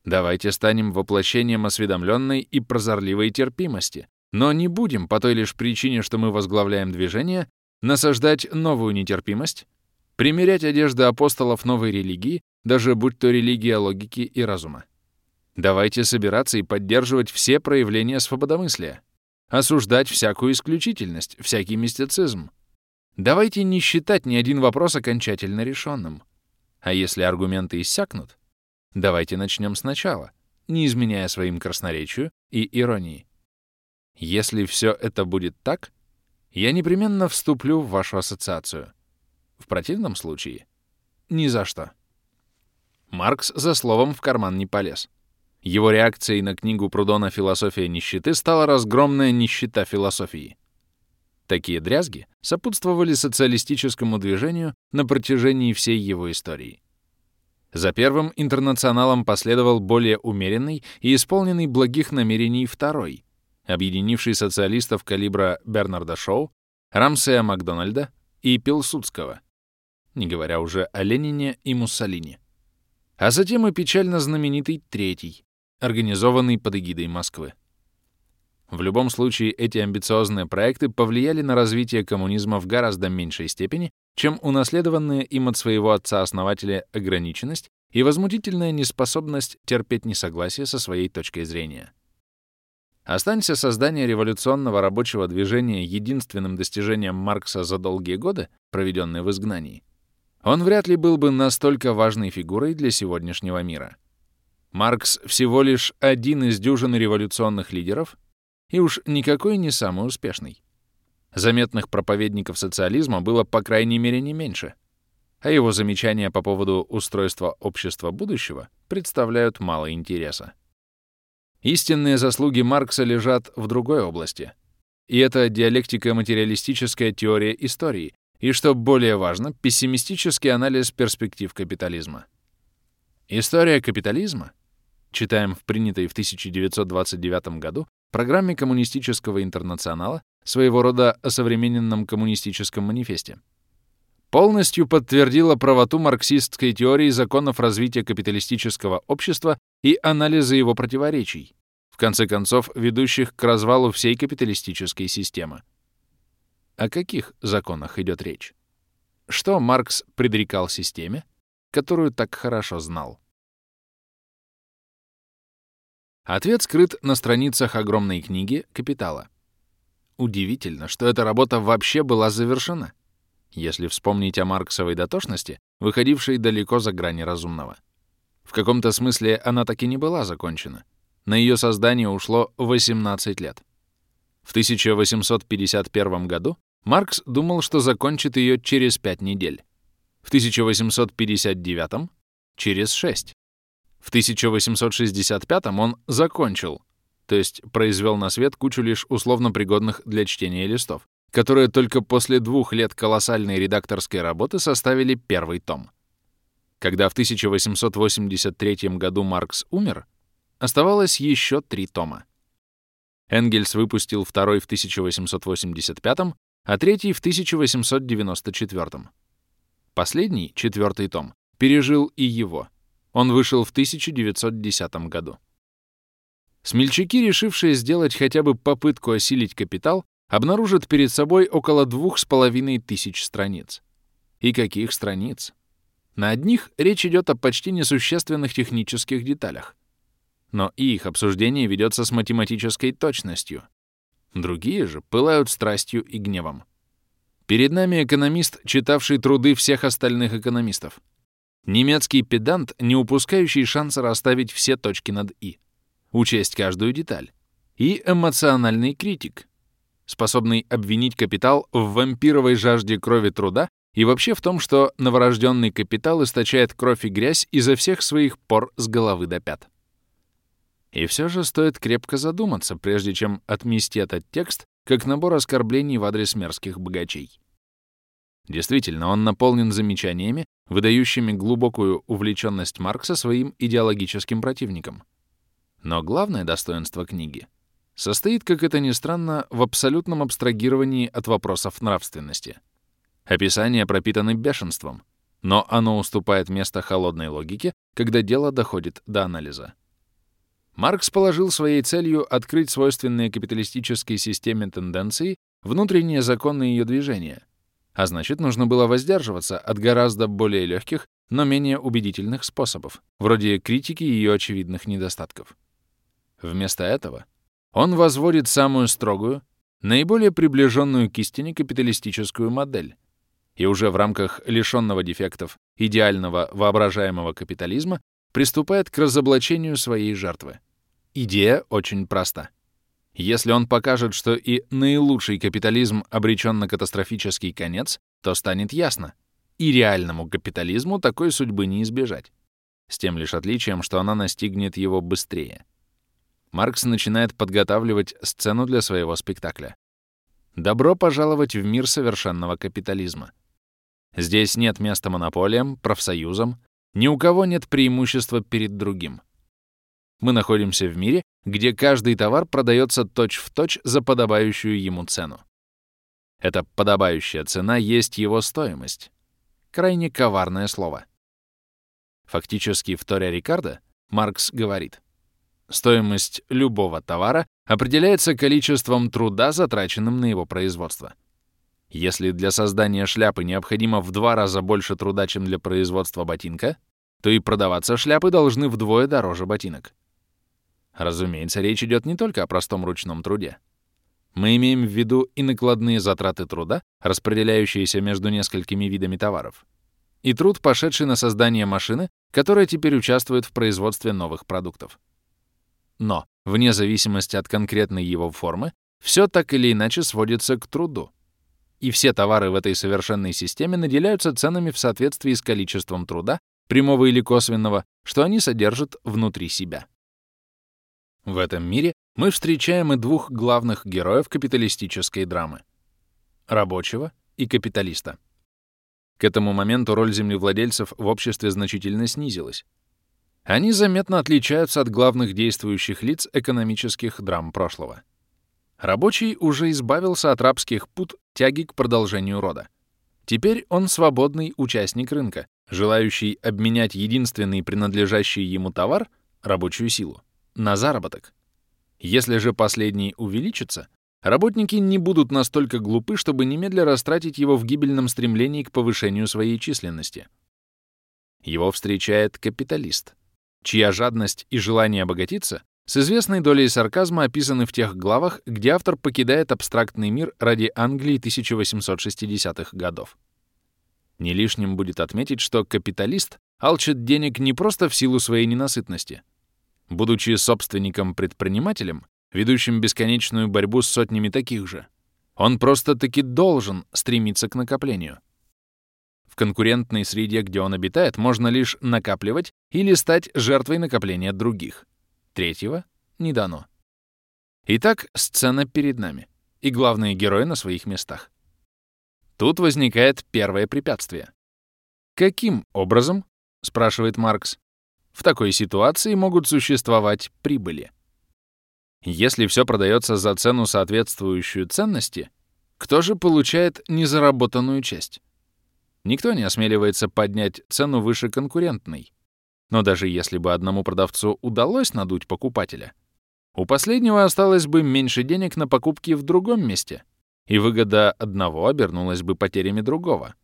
Давайте станем воплощением осведомленной и прозорливой терпимости, но не будем, по той лишь причине, что мы возглавляем движение, насаждать новую нетерпимость, примерять одежды апостолов новой религии, даже будь то религия логики и разума. Давайте собираться и поддерживать все проявления свободомыслия осуждать всякую исключительность, всякий мистицизм. Давайте не считать ни один вопрос окончательно решенным. А если аргументы иссякнут, давайте начнем сначала, не изменяя своим красноречию и иронии. Если все это будет так, я непременно вступлю в вашу ассоциацию. В противном случае — ни за что. Маркс за словом в карман не полез. Его реакцией на книгу Прудона «Философия нищеты» стала разгромная нищета философии. Такие дрязги сопутствовали социалистическому движению на протяжении всей его истории. За первым интернационалом последовал более умеренный и исполненный благих намерений второй, объединивший социалистов калибра Бернарда Шоу, Рамсея Макдональда и Пилсудского, не говоря уже о Ленине и Муссолини. А затем и печально знаменитый третий, организованный под эгидой Москвы. В любом случае, эти амбициозные проекты повлияли на развитие коммунизма в гораздо меньшей степени, чем унаследованные им от своего отца-основателя ограниченность и возмутительная неспособность терпеть несогласие со своей точкой зрения. Останься создание революционного рабочего движения единственным достижением Маркса за долгие годы, проведенные в изгнании, он вряд ли был бы настолько важной фигурой для сегодняшнего мира. Маркс всего лишь один из дюжины революционных лидеров и уж никакой не самый успешный. Заметных проповедников социализма было по крайней мере не меньше, а его замечания по поводу устройства общества будущего представляют мало интереса. Истинные заслуги Маркса лежат в другой области. и это диалектико-материалистическая теория истории, и, что более важно, пессимистический анализ перспектив капитализма. История капитализма, читаем в принятой в 1929 году программе Коммунистического интернационала, своего рода осовремененном коммунистическом манифесте, полностью подтвердила правоту марксистской теории законов развития капиталистического общества и анализа его противоречий, в конце концов, ведущих к развалу всей капиталистической системы. О каких законах идет речь? Что Маркс предрекал системе, которую так хорошо знал? Ответ скрыт на страницах огромной книги «Капитала». Удивительно, что эта работа вообще была завершена, если вспомнить о марксовой дотошности, выходившей далеко за грани разумного. В каком-то смысле она так и не была закончена — на ее создание ушло 18 лет. В 1851 году Маркс думал, что закончит ее через 5 недель. В 1859 — через 6. В 1865 он закончил, то есть произвел на свет кучу лишь условно пригодных для чтения листов, которые только после двух лет колоссальной редакторской работы составили первый том. Когда в 1883 году Маркс умер, Оставалось еще три тома. Энгельс выпустил второй в 1885, а третий в 1894. Последний, четвертый том, пережил и его. Он вышел в 1910 году. Смельчаки, решившие сделать хотя бы попытку осилить капитал, обнаружат перед собой около двух с половиной тысяч страниц. И каких страниц? На одних речь идет о почти несущественных технических деталях но и их обсуждение ведется с математической точностью. Другие же пылают страстью и гневом. Перед нами экономист, читавший труды всех остальных экономистов. Немецкий педант, не упускающий шанса расставить все точки над «и», учесть каждую деталь. И эмоциональный критик, способный обвинить капитал в вампировой жажде крови труда и вообще в том, что новорожденный капитал источает кровь и грязь изо всех своих пор с головы до пят. И все же стоит крепко задуматься, прежде чем отмести этот текст как набор оскорблений в адрес мерзких богачей. Действительно, он наполнен замечаниями, выдающими глубокую увлеченность Маркса своим идеологическим противникам. Но главное достоинство книги состоит, как это ни странно, в абсолютном абстрагировании от вопросов нравственности. Описания пропитаны бешенством, но оно уступает место холодной логике, когда дело доходит до анализа. Маркс положил своей целью открыть свойственные капиталистической системе тенденции внутренние законы ее движения, а значит, нужно было воздерживаться от гораздо более легких, но менее убедительных способов, вроде критики ее очевидных недостатков. Вместо этого он возводит самую строгую, наиболее приближенную к истине капиталистическую модель, и уже в рамках лишенного дефектов идеального воображаемого капитализма приступает к разоблачению своей жертвы. Идея очень проста. Если он покажет, что и наилучший капитализм обречен на катастрофический конец, то станет ясно. И реальному капитализму такой судьбы не избежать. С тем лишь отличием, что она настигнет его быстрее. Маркс начинает подготавливать сцену для своего спектакля. Добро пожаловать в мир совершенного капитализма. Здесь нет места монополиям, профсоюзам, ни у кого нет преимущества перед другим. Мы находимся в мире, где каждый товар продается точь-в-точь точь за подобающую ему цену. Эта подобающая цена есть его стоимость. Крайне коварное слово. Фактически, в Торе Рикардо Маркс говорит, стоимость любого товара определяется количеством труда, затраченным на его производство. Если для создания шляпы необходимо в два раза больше труда, чем для производства ботинка, то и продаваться шляпы должны вдвое дороже ботинок. Разумеется, речь идет не только о простом ручном труде. Мы имеем в виду и накладные затраты труда, распределяющиеся между несколькими видами товаров, и труд, пошедший на создание машины, которая теперь участвует в производстве новых продуктов. Но, вне зависимости от конкретной его формы, все так или иначе сводится к труду. И все товары в этой совершенной системе наделяются ценами в соответствии с количеством труда, прямого или косвенного, что они содержат внутри себя. В этом мире мы встречаем и двух главных героев капиталистической драмы — рабочего и капиталиста. К этому моменту роль землевладельцев в обществе значительно снизилась. Они заметно отличаются от главных действующих лиц экономических драм прошлого. Рабочий уже избавился от рабских пут тяги к продолжению рода. Теперь он свободный участник рынка, желающий обменять единственный принадлежащий ему товар, рабочую силу, на заработок. Если же последний увеличится, работники не будут настолько глупы, чтобы немедля растратить его в гибельном стремлении к повышению своей численности. Его встречает капиталист, чья жадность и желание обогатиться с известной долей сарказма описаны в тех главах, где автор покидает абстрактный мир ради Англии 1860-х годов. Не лишним будет отметить, что капиталист алчит денег не просто в силу своей ненасытности. Будучи собственником-предпринимателем, ведущим бесконечную борьбу с сотнями таких же, он просто-таки должен стремиться к накоплению. В конкурентной среде, где он обитает, можно лишь накапливать или стать жертвой накопления других — Третьего не дано. Итак, сцена перед нами, и главные герои на своих местах. Тут возникает первое препятствие. Каким образом, спрашивает Маркс, в такой ситуации могут существовать прибыли? Если все продается за цену, соответствующую ценности, кто же получает незаработанную часть? Никто не осмеливается поднять цену выше конкурентной. Но даже если бы одному продавцу удалось надуть покупателя, у последнего осталось бы меньше денег на покупки в другом месте, и выгода одного обернулась бы потерями другого.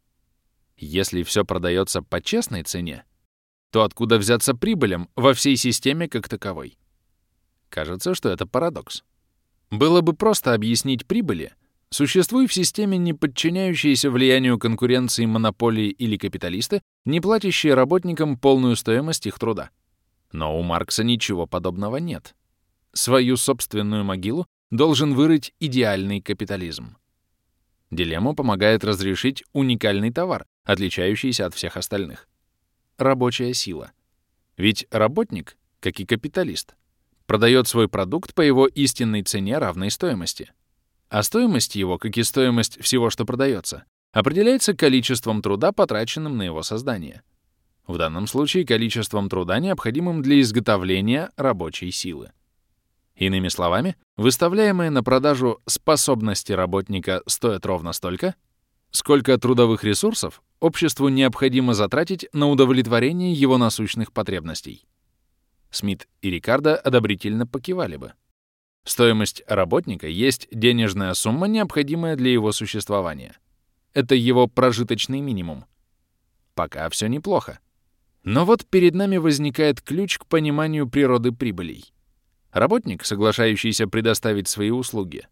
Если все продается по честной цене, то откуда взяться прибылям во всей системе как таковой? Кажется, что это парадокс. Было бы просто объяснить прибыли, Существуют в системе не подчиняющиеся влиянию конкуренции монополии или капиталисты, не платящие работникам полную стоимость их труда. Но у Маркса ничего подобного нет. Свою собственную могилу должен вырыть идеальный капитализм. Дилемму помогает разрешить уникальный товар, отличающийся от всех остальных. Рабочая сила. Ведь работник, как и капиталист, продает свой продукт по его истинной цене равной стоимости — а стоимость его, как и стоимость всего, что продается, определяется количеством труда, потраченным на его создание. В данном случае количеством труда, необходимым для изготовления рабочей силы. Иными словами, выставляемые на продажу способности работника стоят ровно столько, сколько трудовых ресурсов обществу необходимо затратить на удовлетворение его насущных потребностей. Смит и Рикардо одобрительно покивали бы. Стоимость работника есть денежная сумма, необходимая для его существования. Это его прожиточный минимум. Пока все неплохо. Но вот перед нами возникает ключ к пониманию природы прибылей. Работник, соглашающийся предоставить свои услуги,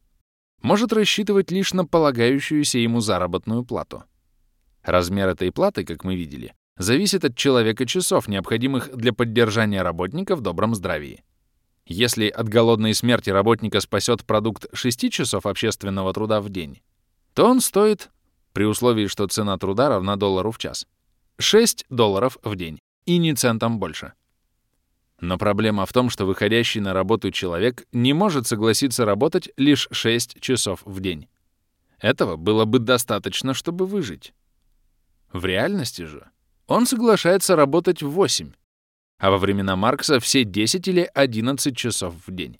может рассчитывать лишь на полагающуюся ему заработную плату. Размер этой платы, как мы видели, зависит от человека часов, необходимых для поддержания работника в добром здравии. Если от голодной смерти работника спасет продукт 6 часов общественного труда в день, то он стоит, при условии, что цена труда равна доллару в час, 6 долларов в день, и ни центом больше. Но проблема в том, что выходящий на работу человек не может согласиться работать лишь 6 часов в день. Этого было бы достаточно, чтобы выжить. В реальности же он соглашается работать в 8, а во времена Маркса все 10 или 11 часов в день.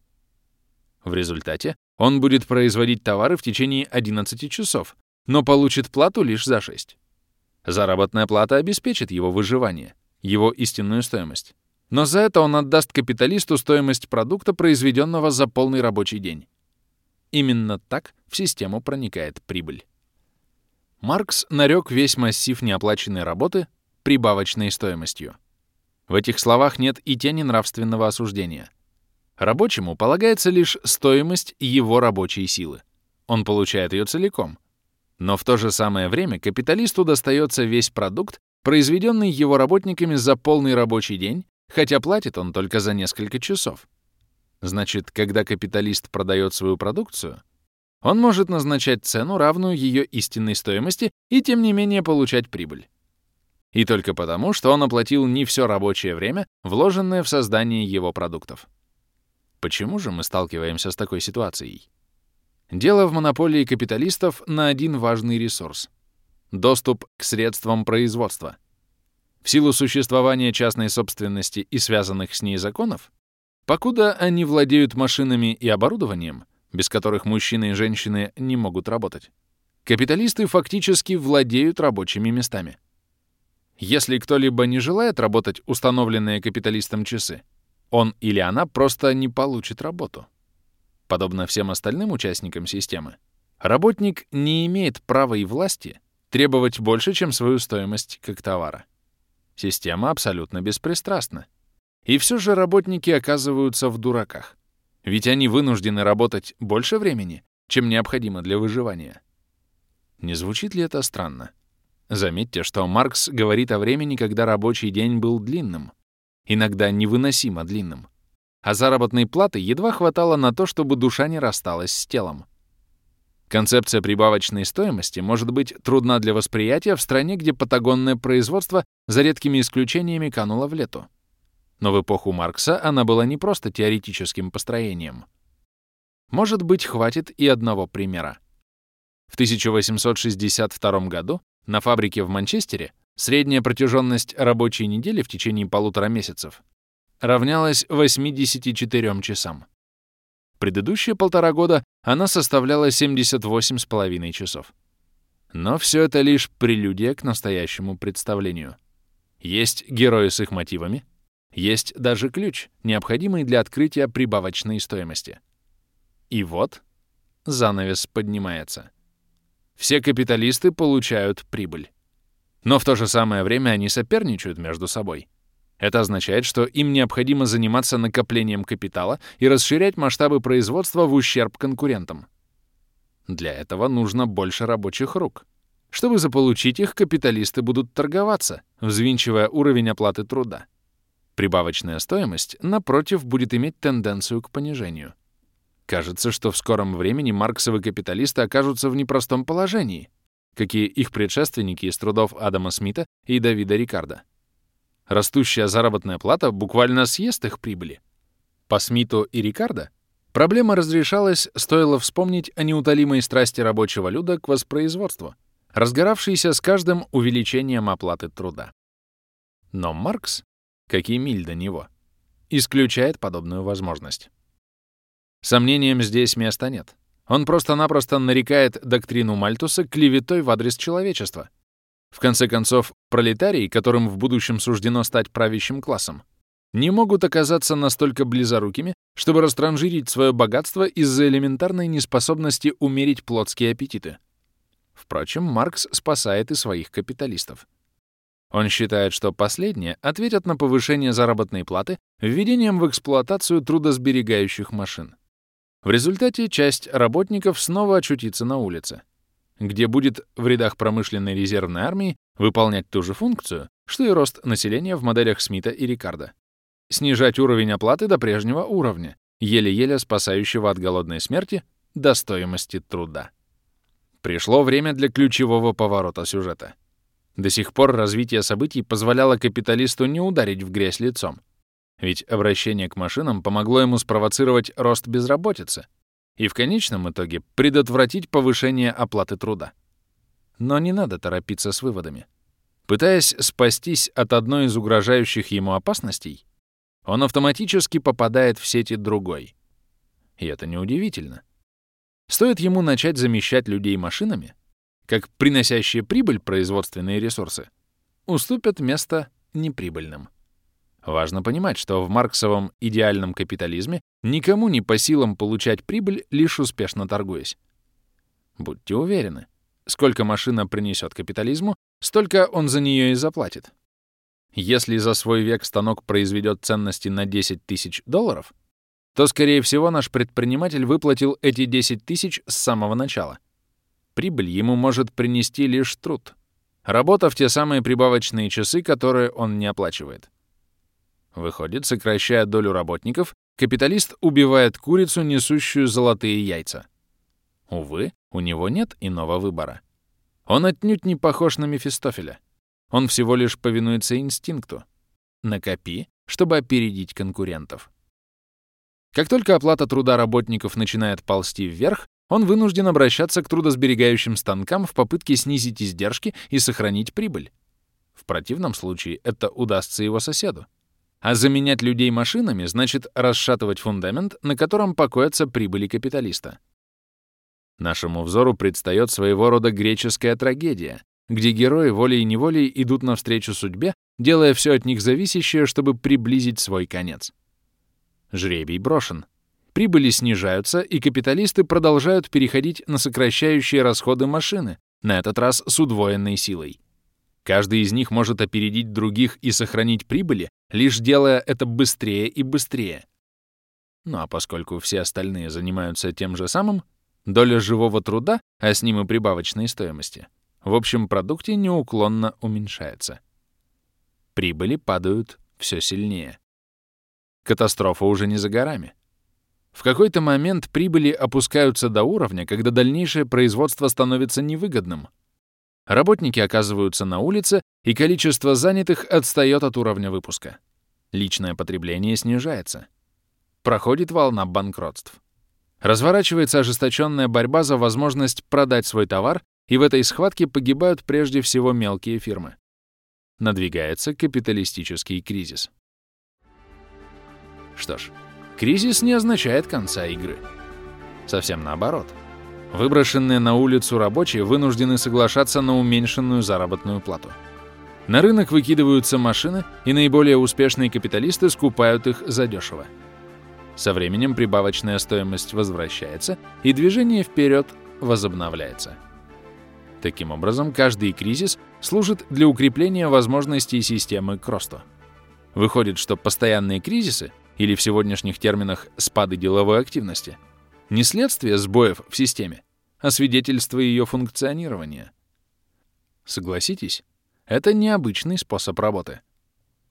В результате он будет производить товары в течение 11 часов, но получит плату лишь за 6. Заработная плата обеспечит его выживание, его истинную стоимость. Но за это он отдаст капиталисту стоимость продукта, произведенного за полный рабочий день. Именно так в систему проникает прибыль. Маркс нарек весь массив неоплаченной работы прибавочной стоимостью. В этих словах нет и тени нравственного осуждения. Рабочему полагается лишь стоимость его рабочей силы. Он получает ее целиком. Но в то же самое время капиталисту достается весь продукт, произведенный его работниками за полный рабочий день, хотя платит он только за несколько часов. Значит, когда капиталист продает свою продукцию, он может назначать цену, равную ее истинной стоимости, и тем не менее получать прибыль. И только потому, что он оплатил не все рабочее время, вложенное в создание его продуктов. Почему же мы сталкиваемся с такой ситуацией? Дело в монополии капиталистов на один важный ресурс — доступ к средствам производства. В силу существования частной собственности и связанных с ней законов, покуда они владеют машинами и оборудованием, без которых мужчины и женщины не могут работать, капиталисты фактически владеют рабочими местами. Если кто-либо не желает работать установленные капиталистом часы, он или она просто не получит работу. Подобно всем остальным участникам системы, работник не имеет права и власти требовать больше, чем свою стоимость как товара. Система абсолютно беспристрастна. И все же работники оказываются в дураках. Ведь они вынуждены работать больше времени, чем необходимо для выживания. Не звучит ли это странно? Заметьте, что Маркс говорит о времени, когда рабочий день был длинным, иногда невыносимо длинным, а заработной платы едва хватало на то, чтобы душа не рассталась с телом. Концепция прибавочной стоимости может быть трудна для восприятия в стране, где патагонное производство за редкими исключениями кануло в лету. Но в эпоху Маркса она была не просто теоретическим построением. Может быть, хватит и одного примера. В 1862 году на фабрике в Манчестере Средняя протяженность рабочей недели в течение полутора месяцев равнялась 84 часам. Предыдущие полтора года она составляла 78,5 часов. Но все это лишь прелюдия к настоящему представлению. Есть герои с их мотивами, есть даже ключ, необходимый для открытия прибавочной стоимости. И вот занавес поднимается. Все капиталисты получают прибыль. Но в то же самое время они соперничают между собой. Это означает, что им необходимо заниматься накоплением капитала и расширять масштабы производства в ущерб конкурентам. Для этого нужно больше рабочих рук. Чтобы заполучить их, капиталисты будут торговаться, взвинчивая уровень оплаты труда. Прибавочная стоимость, напротив, будет иметь тенденцию к понижению. Кажется, что в скором времени марксовые капиталисты окажутся в непростом положении — какие их предшественники из трудов Адама Смита и Давида Рикарда. Растущая заработная плата буквально съест их прибыли. По Смиту и Рикардо проблема разрешалась, стоило вспомнить о неутолимой страсти рабочего люда к воспроизводству, разгоравшейся с каждым увеличением оплаты труда. Но Маркс, как и Миль до него, исключает подобную возможность. Сомнениям здесь места нет. Он просто-напросто нарекает доктрину Мальтуса клеветой в адрес человечества. В конце концов, пролетарии, которым в будущем суждено стать правящим классом, не могут оказаться настолько близорукими, чтобы растранжирить свое богатство из-за элементарной неспособности умерить плотские аппетиты. Впрочем, Маркс спасает и своих капиталистов. Он считает, что последние ответят на повышение заработной платы введением в эксплуатацию трудосберегающих машин. В результате часть работников снова очутится на улице, где будет в рядах промышленной резервной армии выполнять ту же функцию, что и рост населения в моделях Смита и Рикардо. Снижать уровень оплаты до прежнего уровня, еле-еле спасающего от голодной смерти до стоимости труда. Пришло время для ключевого поворота сюжета. До сих пор развитие событий позволяло капиталисту не ударить в грязь лицом, ведь обращение к машинам помогло ему спровоцировать рост безработицы и в конечном итоге предотвратить повышение оплаты труда. Но не надо торопиться с выводами. Пытаясь спастись от одной из угрожающих ему опасностей, он автоматически попадает в сети другой. И это неудивительно. Стоит ему начать замещать людей машинами, как приносящие прибыль производственные ресурсы уступят место неприбыльным. Важно понимать, что в марксовом идеальном капитализме никому не по силам получать прибыль, лишь успешно торгуясь. Будьте уверены, сколько машина принесет капитализму, столько он за нее и заплатит. Если за свой век станок произведет ценности на 10 тысяч долларов, то, скорее всего, наш предприниматель выплатил эти 10 тысяч с самого начала. Прибыль ему может принести лишь труд. Работа в те самые прибавочные часы, которые он не оплачивает. Выходит, сокращая долю работников, капиталист убивает курицу, несущую золотые яйца. Увы, у него нет иного выбора. Он отнюдь не похож на Мефистофеля. Он всего лишь повинуется инстинкту. Накопи, чтобы опередить конкурентов. Как только оплата труда работников начинает ползти вверх, он вынужден обращаться к трудосберегающим станкам в попытке снизить издержки и сохранить прибыль. В противном случае это удастся его соседу. А заменять людей машинами значит расшатывать фундамент, на котором покоятся прибыли капиталиста. Нашему взору предстает своего рода греческая трагедия, где герои волей-неволей идут навстречу судьбе, делая все от них зависящее, чтобы приблизить свой конец. Жребий брошен. Прибыли снижаются, и капиталисты продолжают переходить на сокращающие расходы машины, на этот раз с удвоенной силой. Каждый из них может опередить других и сохранить прибыли, лишь делая это быстрее и быстрее. Ну а поскольку все остальные занимаются тем же самым, доля живого труда, а с ним и прибавочной стоимости, в общем продукте неуклонно уменьшается. Прибыли падают все сильнее. Катастрофа уже не за горами. В какой-то момент прибыли опускаются до уровня, когда дальнейшее производство становится невыгодным. Работники оказываются на улице, и количество занятых отстает от уровня выпуска. Личное потребление снижается. Проходит волна банкротств. Разворачивается ожесточенная борьба за возможность продать свой товар, и в этой схватке погибают прежде всего мелкие фирмы. Надвигается капиталистический кризис. Что ж, кризис не означает конца игры. Совсем наоборот. Выброшенные на улицу рабочие вынуждены соглашаться на уменьшенную заработную плату. На рынок выкидываются машины, и наиболее успешные капиталисты скупают их задешево. Со временем прибавочная стоимость возвращается, и движение вперед возобновляется. Таким образом, каждый кризис служит для укрепления возможностей системы к росту. Выходит, что постоянные кризисы или в сегодняшних терминах спады деловой активности, не следствие сбоев в системе, а свидетельство ее функционирования. Согласитесь, это необычный способ работы.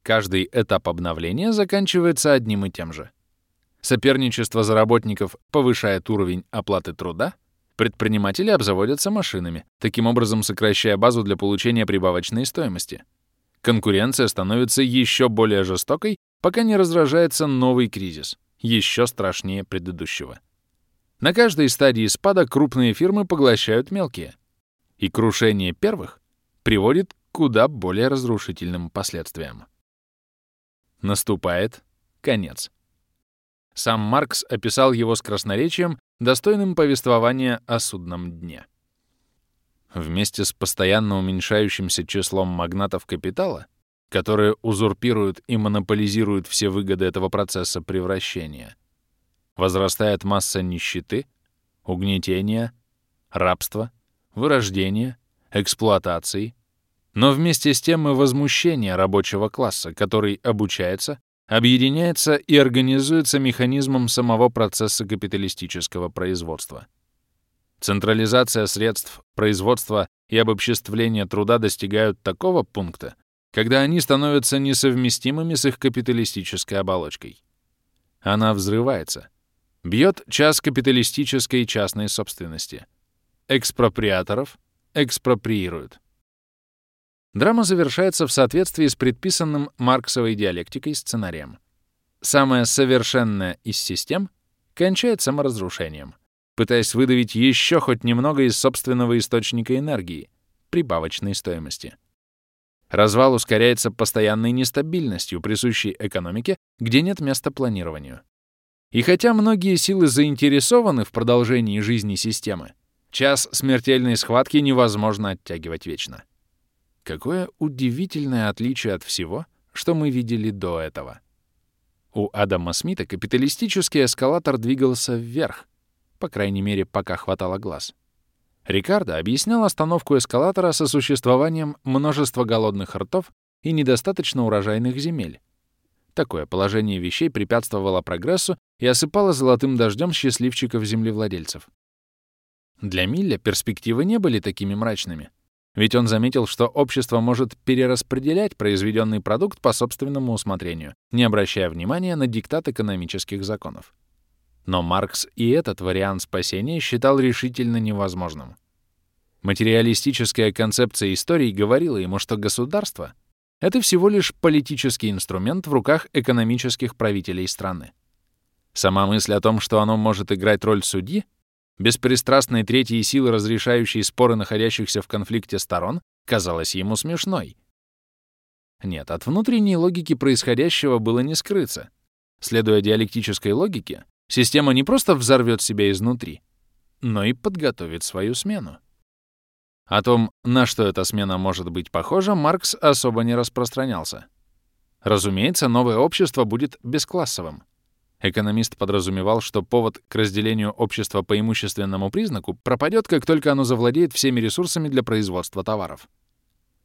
Каждый этап обновления заканчивается одним и тем же. Соперничество за работников повышает уровень оплаты труда, предприниматели обзаводятся машинами, таким образом сокращая базу для получения прибавочной стоимости. Конкуренция становится еще более жестокой пока не раздражается новый кризис, еще страшнее предыдущего. На каждой стадии спада крупные фирмы поглощают мелкие, и крушение первых приводит к куда более разрушительным последствиям. Наступает конец. Сам Маркс описал его с красноречием, достойным повествования о судном дне. Вместе с постоянно уменьшающимся числом магнатов капитала — которые узурпируют и монополизируют все выгоды этого процесса превращения. Возрастает масса нищеты, угнетения, рабства, вырождения, эксплуатации, но вместе с тем и возмущения рабочего класса, который обучается, объединяется и организуется механизмом самого процесса капиталистического производства. Централизация средств производства и обобществление труда достигают такого пункта, когда они становятся несовместимыми с их капиталистической оболочкой. Она взрывается. Бьет час капиталистической частной собственности. Экспроприаторов экспроприируют. Драма завершается в соответствии с предписанным марксовой диалектикой сценарием. Самая совершенная из систем кончает саморазрушением, пытаясь выдавить еще хоть немного из собственного источника энергии, прибавочной стоимости. Развал ускоряется постоянной нестабильностью, присущей экономике, где нет места планированию. И хотя многие силы заинтересованы в продолжении жизни системы, час смертельной схватки невозможно оттягивать вечно. Какое удивительное отличие от всего, что мы видели до этого. У Адама Смита капиталистический эскалатор двигался вверх, по крайней мере, пока хватало глаз. Рикардо объяснял остановку эскалатора со существованием множества голодных ртов и недостаточно урожайных земель. Такое положение вещей препятствовало прогрессу и осыпало золотым дождем счастливчиков-землевладельцев. Для Милля перспективы не были такими мрачными, ведь он заметил, что общество может перераспределять произведенный продукт по собственному усмотрению, не обращая внимания на диктат экономических законов. Но Маркс и этот вариант спасения считал решительно невозможным. Материалистическая концепция истории говорила ему, что государство — это всего лишь политический инструмент в руках экономических правителей страны. Сама мысль о том, что оно может играть роль судьи, беспристрастной третьей силы, разрешающей споры находящихся в конфликте сторон, казалась ему смешной. Нет, от внутренней логики происходящего было не скрыться. Следуя диалектической логике, система не просто взорвет себя изнутри, но и подготовит свою смену. О том, на что эта смена может быть похожа, Маркс особо не распространялся. Разумеется, новое общество будет бесклассовым. Экономист подразумевал, что повод к разделению общества по имущественному признаку пропадет, как только оно завладеет всеми ресурсами для производства товаров.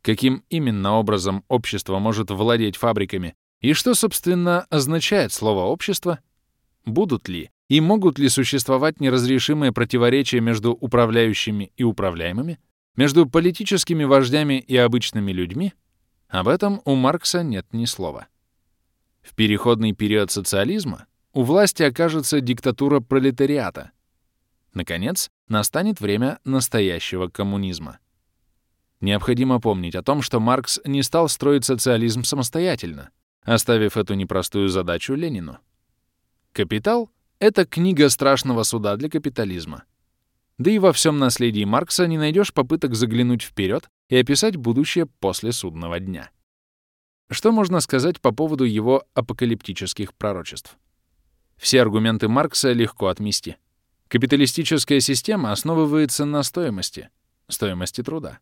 Каким именно образом общество может владеть фабриками и что, собственно, означает слово «общество», будут ли и могут ли существовать неразрешимые противоречия между управляющими и управляемыми, между политическими вождями и обычными людьми об этом у Маркса нет ни слова. В переходный период социализма у власти окажется диктатура пролетариата. Наконец, настанет время настоящего коммунизма. Необходимо помнить о том, что Маркс не стал строить социализм самостоятельно, оставив эту непростую задачу Ленину. «Капитал» — это книга страшного суда для капитализма. Да и во всем наследии Маркса не найдешь попыток заглянуть вперед и описать будущее после судного дня. Что можно сказать по поводу его апокалиптических пророчеств? Все аргументы Маркса легко отмести. Капиталистическая система основывается на стоимости, стоимости труда.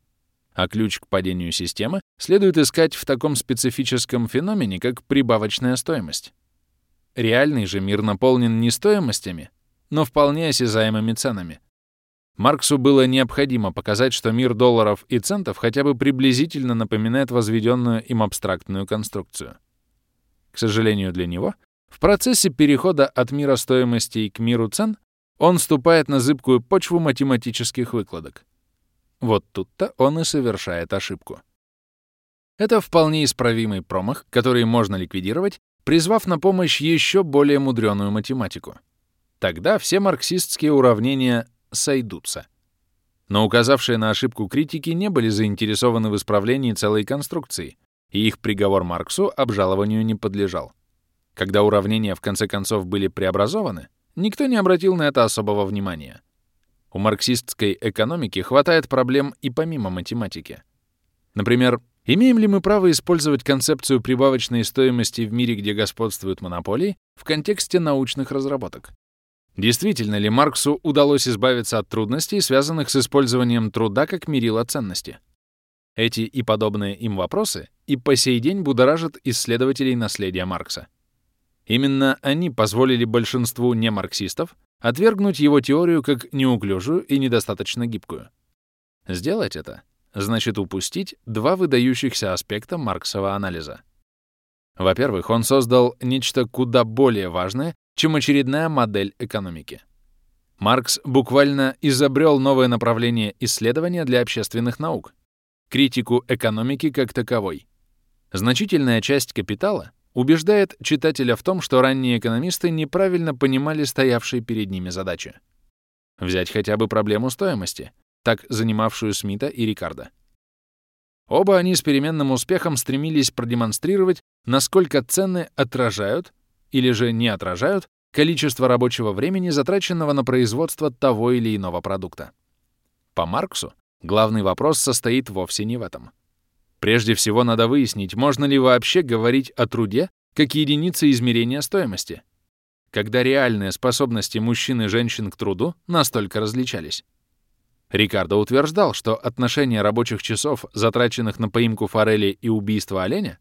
А ключ к падению системы следует искать в таком специфическом феномене, как прибавочная стоимость. Реальный же мир наполнен не стоимостями, но вполне осязаемыми ценами, Марксу было необходимо показать, что мир долларов и центов хотя бы приблизительно напоминает возведенную им абстрактную конструкцию. К сожалению для него, в процессе перехода от мира стоимостей к миру цен он ступает на зыбкую почву математических выкладок. Вот тут-то он и совершает ошибку. Это вполне исправимый промах, который можно ликвидировать, призвав на помощь еще более мудреную математику. Тогда все марксистские уравнения сойдутся. Но указавшие на ошибку критики не были заинтересованы в исправлении целой конструкции, и их приговор Марксу обжалованию не подлежал. Когда уравнения в конце концов были преобразованы, никто не обратил на это особого внимания. У марксистской экономики хватает проблем и помимо математики. Например, имеем ли мы право использовать концепцию прибавочной стоимости в мире, где господствуют монополии, в контексте научных разработок? Действительно ли Марксу удалось избавиться от трудностей, связанных с использованием труда как мерила ценности? Эти и подобные им вопросы и по сей день будоражат исследователей наследия Маркса. Именно они позволили большинству немарксистов отвергнуть его теорию как неуклюжую и недостаточно гибкую. Сделать это значит упустить два выдающихся аспекта марксового анализа. Во-первых, он создал нечто куда более важное, чем очередная модель экономики. Маркс буквально изобрел новое направление исследования для общественных наук — критику экономики как таковой. Значительная часть «Капитала» убеждает читателя в том, что ранние экономисты неправильно понимали стоявшие перед ними задачи. Взять хотя бы проблему стоимости, так занимавшую Смита и Рикардо. Оба они с переменным успехом стремились продемонстрировать, насколько цены отражают или же не отражают количество рабочего времени, затраченного на производство того или иного продукта. По Марксу главный вопрос состоит вовсе не в этом. Прежде всего надо выяснить, можно ли вообще говорить о труде как единице измерения стоимости, когда реальные способности мужчин и женщин к труду настолько различались. Рикардо утверждал, что отношение рабочих часов, затраченных на поимку форели и убийство оленя,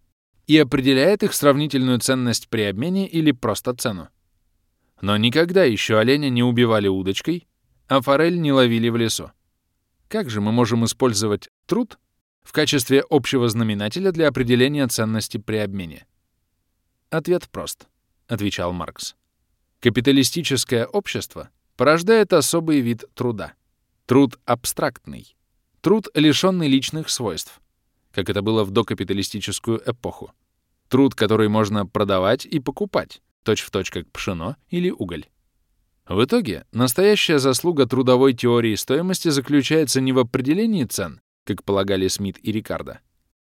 и определяет их сравнительную ценность при обмене или просто цену. Но никогда еще оленя не убивали удочкой, а форель не ловили в лесу. Как же мы можем использовать труд в качестве общего знаменателя для определения ценности при обмене? Ответ прост, отвечал Маркс. Капиталистическое общество порождает особый вид труда. Труд абстрактный. Труд, лишенный личных свойств, как это было в докапиталистическую эпоху. Труд, который можно продавать и покупать, точь-в-точь точь как пшено или уголь. В итоге, настоящая заслуга трудовой теории стоимости заключается не в определении цен, как полагали Смит и Рикардо,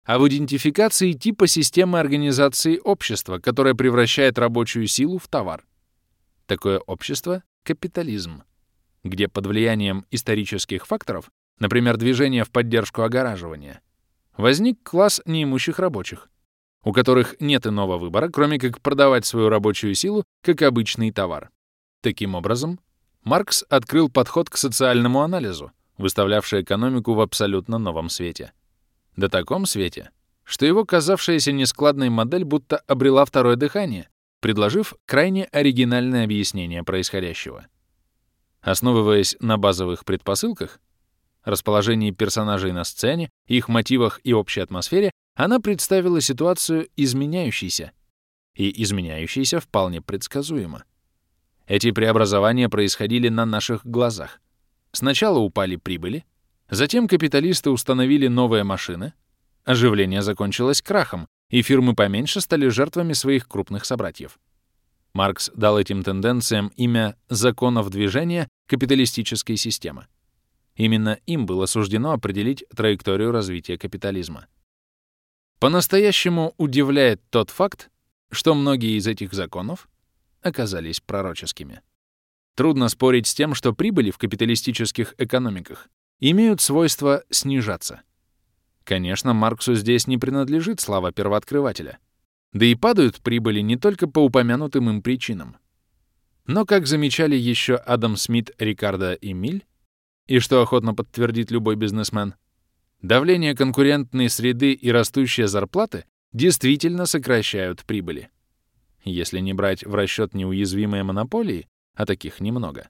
а в идентификации типа системы организации общества, которая превращает рабочую силу в товар. Такое общество — капитализм, где под влиянием исторических факторов, например, движения в поддержку огораживания, возник класс неимущих рабочих, у которых нет иного выбора, кроме как продавать свою рабочую силу как обычный товар. Таким образом, Маркс открыл подход к социальному анализу, выставлявший экономику в абсолютно новом свете. До таком свете, что его казавшаяся нескладной модель будто обрела второе дыхание, предложив крайне оригинальное объяснение происходящего. Основываясь на базовых предпосылках, расположении персонажей на сцене, их мотивах и общей атмосфере, она представила ситуацию изменяющейся, и изменяющейся вполне предсказуемо. Эти преобразования происходили на наших глазах. Сначала упали прибыли, затем капиталисты установили новые машины, оживление закончилось крахом, и фирмы поменьше стали жертвами своих крупных собратьев. Маркс дал этим тенденциям имя законов движения капиталистической системы. Именно им было суждено определить траекторию развития капитализма. По-настоящему удивляет тот факт, что многие из этих законов оказались пророческими. Трудно спорить с тем, что прибыли в капиталистических экономиках имеют свойство снижаться. Конечно, Марксу здесь не принадлежит слава первооткрывателя. Да и падают прибыли не только по упомянутым им причинам. Но, как замечали еще Адам Смит, Рикардо и Миль, и что охотно подтвердит любой бизнесмен, давление конкурентной среды и растущие зарплаты действительно сокращают прибыли если не брать в расчет неуязвимые монополии, а таких немного.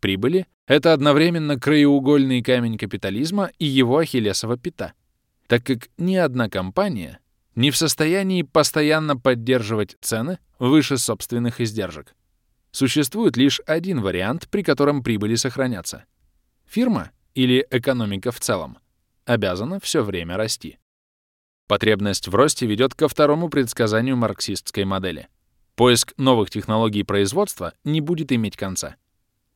Прибыли — это одновременно краеугольный камень капитализма и его ахиллесова пята, так как ни одна компания не в состоянии постоянно поддерживать цены выше собственных издержек. Существует лишь один вариант, при котором прибыли сохранятся. Фирма или экономика в целом обязана все время расти. Потребность в росте ведет ко второму предсказанию марксистской модели. Поиск новых технологий производства не будет иметь конца.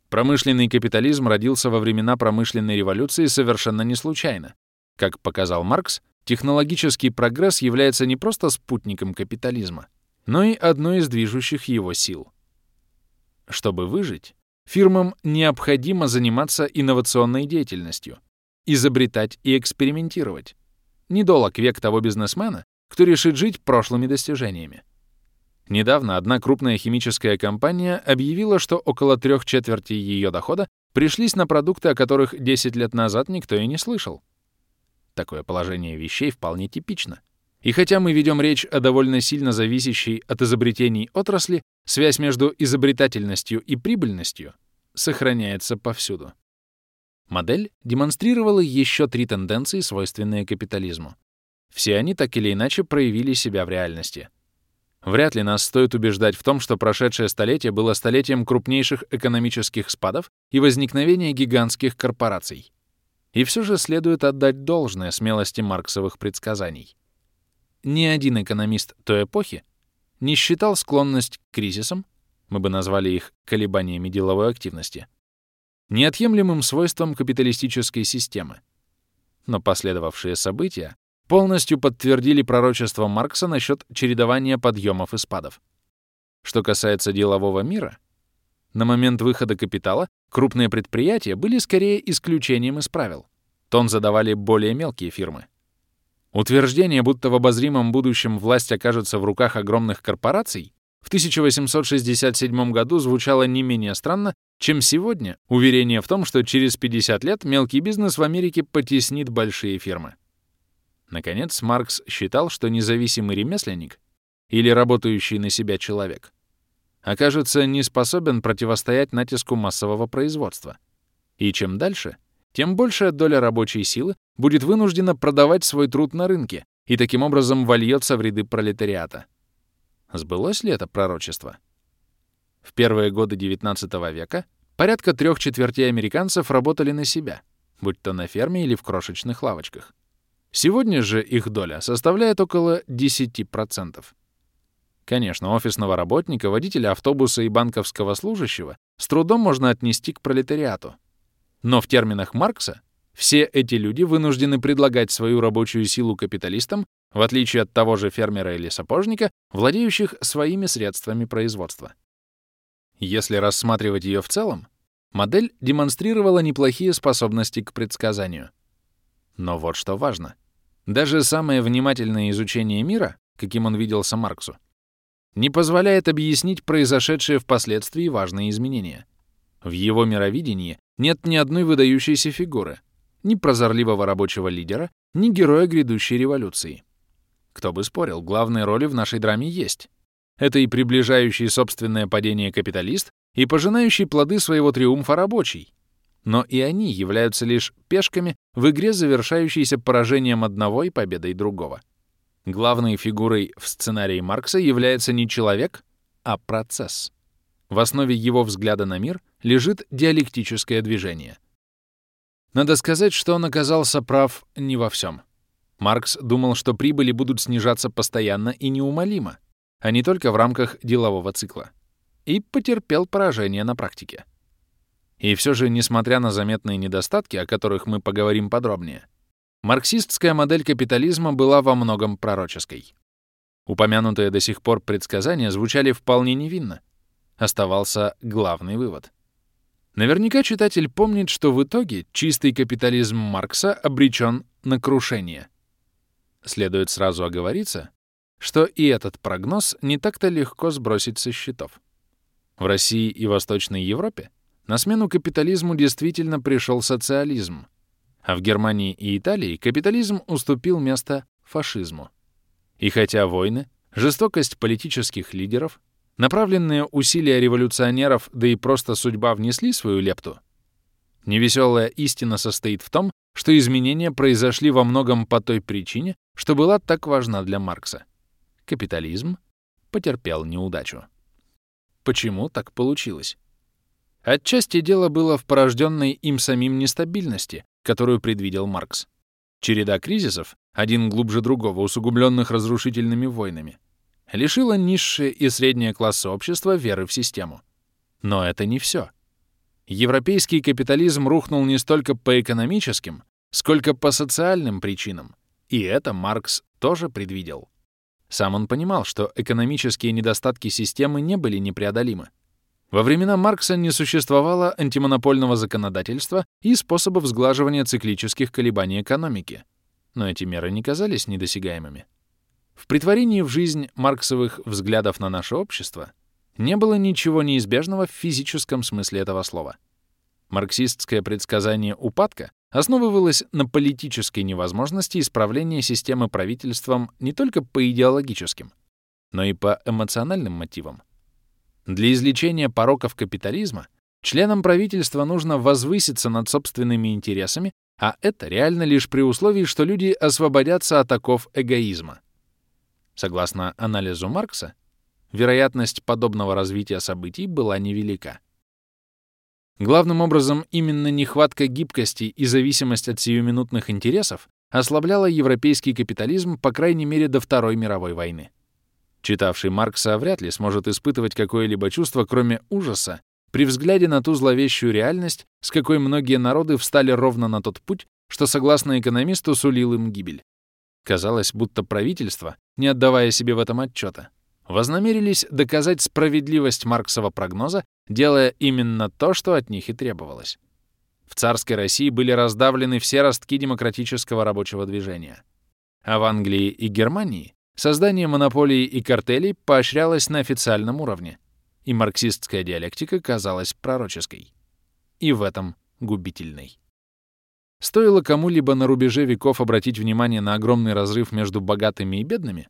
Промышленный капитализм родился во времена промышленной революции совершенно не случайно. Как показал Маркс, технологический прогресс является не просто спутником капитализма, но и одной из движущих его сил. Чтобы выжить, фирмам необходимо заниматься инновационной деятельностью, изобретать и экспериментировать. Недолог век того бизнесмена, кто решит жить прошлыми достижениями. Недавно одна крупная химическая компания объявила, что около трех четверти ее дохода пришлись на продукты, о которых 10 лет назад никто и не слышал. Такое положение вещей вполне типично. И хотя мы ведем речь о довольно сильно зависящей от изобретений отрасли, связь между изобретательностью и прибыльностью сохраняется повсюду. Модель демонстрировала еще три тенденции, свойственные капитализму. Все они так или иначе проявили себя в реальности — Вряд ли нас стоит убеждать в том, что прошедшее столетие было столетием крупнейших экономических спадов и возникновения гигантских корпораций. И все же следует отдать должное смелости марксовых предсказаний. Ни один экономист той эпохи не считал склонность к кризисам, мы бы назвали их колебаниями деловой активности, неотъемлемым свойством капиталистической системы. Но последовавшие события полностью подтвердили пророчество Маркса насчет чередования подъемов и спадов. Что касается делового мира, на момент выхода капитала крупные предприятия были скорее исключением из правил. Тон задавали более мелкие фирмы. Утверждение, будто в обозримом будущем власть окажется в руках огромных корпораций, в 1867 году звучало не менее странно, чем сегодня уверение в том, что через 50 лет мелкий бизнес в Америке потеснит большие фирмы. Наконец, Маркс считал, что независимый ремесленник или работающий на себя человек окажется не способен противостоять натиску массового производства. И чем дальше, тем большая доля рабочей силы будет вынуждена продавать свой труд на рынке и таким образом вольется в ряды пролетариата. Сбылось ли это пророчество? В первые годы XIX века порядка трех четвертей американцев работали на себя, будь то на ферме или в крошечных лавочках. Сегодня же их доля составляет около 10%. Конечно, офисного работника, водителя автобуса и банковского служащего с трудом можно отнести к пролетариату. Но в терминах Маркса все эти люди вынуждены предлагать свою рабочую силу капиталистам, в отличие от того же фермера или сапожника, владеющих своими средствами производства. Если рассматривать ее в целом, модель демонстрировала неплохие способности к предсказанию. Но вот что важно. Даже самое внимательное изучение мира, каким он виделся Марксу, не позволяет объяснить произошедшие впоследствии важные изменения. В его мировидении нет ни одной выдающейся фигуры, ни прозорливого рабочего лидера, ни героя грядущей революции. Кто бы спорил, главные роли в нашей драме есть. Это и приближающий собственное падение капиталист, и пожинающий плоды своего триумфа рабочий. Но и они являются лишь пешками в игре, завершающейся поражением одного и победой другого. Главной фигурой в сценарии Маркса является не человек, а процесс. В основе его взгляда на мир лежит диалектическое движение. Надо сказать, что он оказался прав не во всем. Маркс думал, что прибыли будут снижаться постоянно и неумолимо, а не только в рамках делового цикла. И потерпел поражение на практике. И все же, несмотря на заметные недостатки, о которых мы поговорим подробнее, Марксистская модель капитализма была во многом пророческой. Упомянутые до сих пор предсказания звучали вполне невинно. Оставался главный вывод. Наверняка читатель помнит, что в итоге чистый капитализм Маркса обречен на крушение. Следует сразу оговориться, что и этот прогноз не так-то легко сбросить со счетов. В России и Восточной Европе на смену капитализму действительно пришел социализм — а в Германии и Италии капитализм уступил место фашизму. И хотя войны, жестокость политических лидеров, направленные усилия революционеров, да и просто судьба внесли свою лепту, невеселая истина состоит в том, что изменения произошли во многом по той причине, что была так важна для Маркса. Капитализм потерпел неудачу. Почему так получилось? Отчасти дело было в порожденной им самим нестабильности, которую предвидел Маркс. Череда кризисов, один глубже другого, усугубленных разрушительными войнами, лишила низшее и среднее классы общества веры в систему. Но это не все. Европейский капитализм рухнул не столько по экономическим, сколько по социальным причинам, и это Маркс тоже предвидел. Сам он понимал, что экономические недостатки системы не были непреодолимы. Во времена Маркса не существовало антимонопольного законодательства и способов сглаживания циклических колебаний экономики, но эти меры не казались недосягаемыми. В притворении в жизнь марксовых взглядов на наше общество не было ничего неизбежного в физическом смысле этого слова. Марксистское предсказание упадка основывалось на политической невозможности исправления системы правительством не только по идеологическим, но и по эмоциональным мотивам. Для излечения пороков капитализма членам правительства нужно возвыситься над собственными интересами, а это реально лишь при условии, что люди освободятся от оков эгоизма. Согласно анализу Маркса, вероятность подобного развития событий была невелика. Главным образом, именно нехватка гибкости и зависимость от сиюминутных интересов ослабляла европейский капитализм, по крайней мере, до Второй мировой войны. Читавший Маркса вряд ли сможет испытывать какое-либо чувство, кроме ужаса, при взгляде на ту зловещую реальность, с какой многие народы встали ровно на тот путь, что, согласно экономисту, сулил им гибель. Казалось, будто правительство, не отдавая себе в этом отчета, вознамерились доказать справедливость Марксова прогноза, делая именно то, что от них и требовалось. В царской России были раздавлены все ростки демократического рабочего движения. А в Англии и Германии Создание монополий и картелей поощрялось на официальном уровне, и марксистская диалектика казалась пророческой. И в этом губительной. Стоило кому-либо на рубеже веков обратить внимание на огромный разрыв между богатыми и бедными,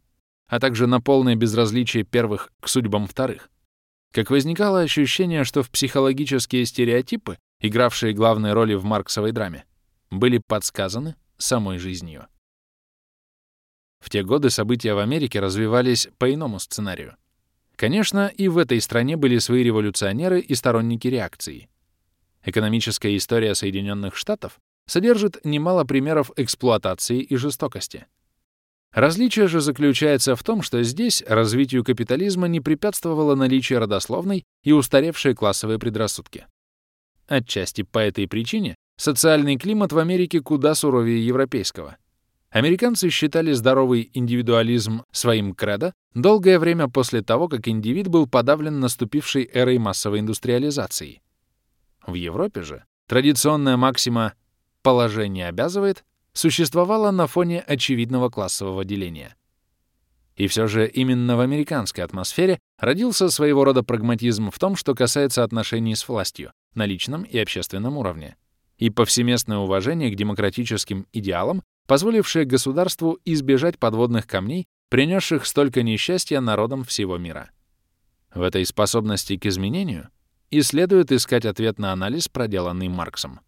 а также на полное безразличие первых к судьбам вторых, как возникало ощущение, что в психологические стереотипы, игравшие главные роли в марксовой драме, были подсказаны самой жизнью. В те годы события в Америке развивались по иному сценарию. Конечно, и в этой стране были свои революционеры и сторонники реакции. Экономическая история Соединенных Штатов содержит немало примеров эксплуатации и жестокости. Различие же заключается в том, что здесь развитию капитализма не препятствовало наличие родословной и устаревшие классовые предрассудки. Отчасти по этой причине социальный климат в Америке куда суровее европейского — Американцы считали здоровый индивидуализм своим кредо долгое время после того, как индивид был подавлен наступившей эрой массовой индустриализации. В Европе же традиционная максима «положение обязывает» существовала на фоне очевидного классового деления. И все же именно в американской атмосфере родился своего рода прагматизм в том, что касается отношений с властью на личном и общественном уровне, и повсеместное уважение к демократическим идеалам позволившее государству избежать подводных камней, принесших столько несчастья народам всего мира. В этой способности к изменению и следует искать ответ на анализ, проделанный Марксом.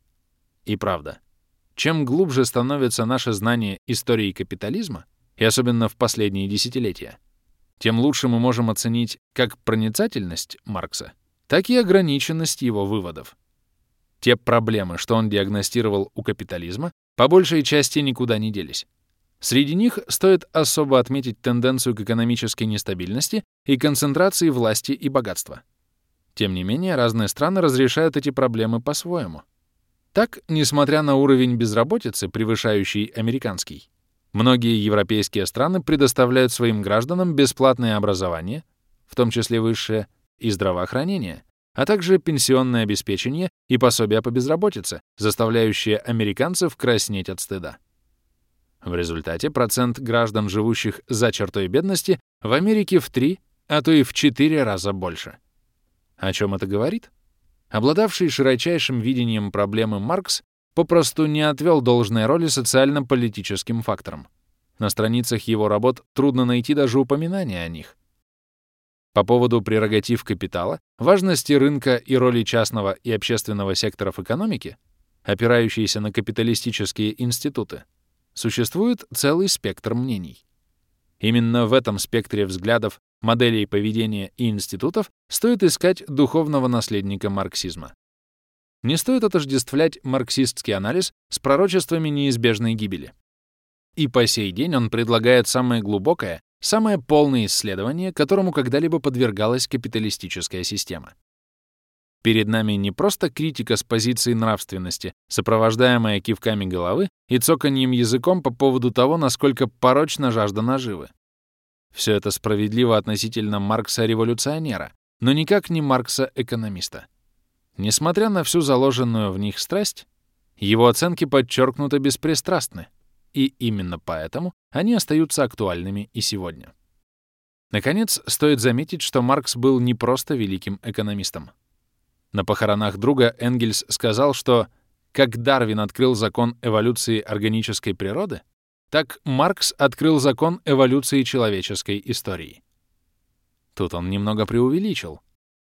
И правда, чем глубже становится наше знание истории капитализма, и особенно в последние десятилетия, тем лучше мы можем оценить как проницательность Маркса, так и ограниченность его выводов. Те проблемы, что он диагностировал у капитализма, по большей части никуда не делись. Среди них стоит особо отметить тенденцию к экономической нестабильности и концентрации власти и богатства. Тем не менее, разные страны разрешают эти проблемы по-своему. Так, несмотря на уровень безработицы, превышающий американский, многие европейские страны предоставляют своим гражданам бесплатное образование, в том числе высшее, и здравоохранение, а также пенсионное обеспечение и пособия по безработице, заставляющие американцев краснеть от стыда. В результате процент граждан, живущих за чертой бедности, в Америке в три, а то и в четыре раза больше. О чем это говорит? Обладавший широчайшим видением проблемы Маркс попросту не отвел должной роли социально-политическим факторам. На страницах его работ трудно найти даже упоминания о них. По поводу прерогатив капитала, важности рынка и роли частного и общественного секторов экономики, опирающиеся на капиталистические институты, существует целый спектр мнений. Именно в этом спектре взглядов, моделей поведения и институтов стоит искать духовного наследника марксизма. Не стоит отождествлять марксистский анализ с пророчествами неизбежной гибели. И по сей день он предлагает самое глубокое Самое полное исследование, которому когда-либо подвергалась капиталистическая система. Перед нами не просто критика с позиции нравственности, сопровождаемая кивками головы и цоканьем языком по поводу того, насколько порочна жажда наживы. Все это справедливо относительно Маркса-революционера, но никак не Маркса-экономиста. Несмотря на всю заложенную в них страсть, его оценки подчеркнуто беспристрастны, и именно поэтому они остаются актуальными и сегодня. Наконец, стоит заметить, что Маркс был не просто великим экономистом. На похоронах друга Энгельс сказал, что как Дарвин открыл закон эволюции органической природы, так Маркс открыл закон эволюции человеческой истории. Тут он немного преувеличил.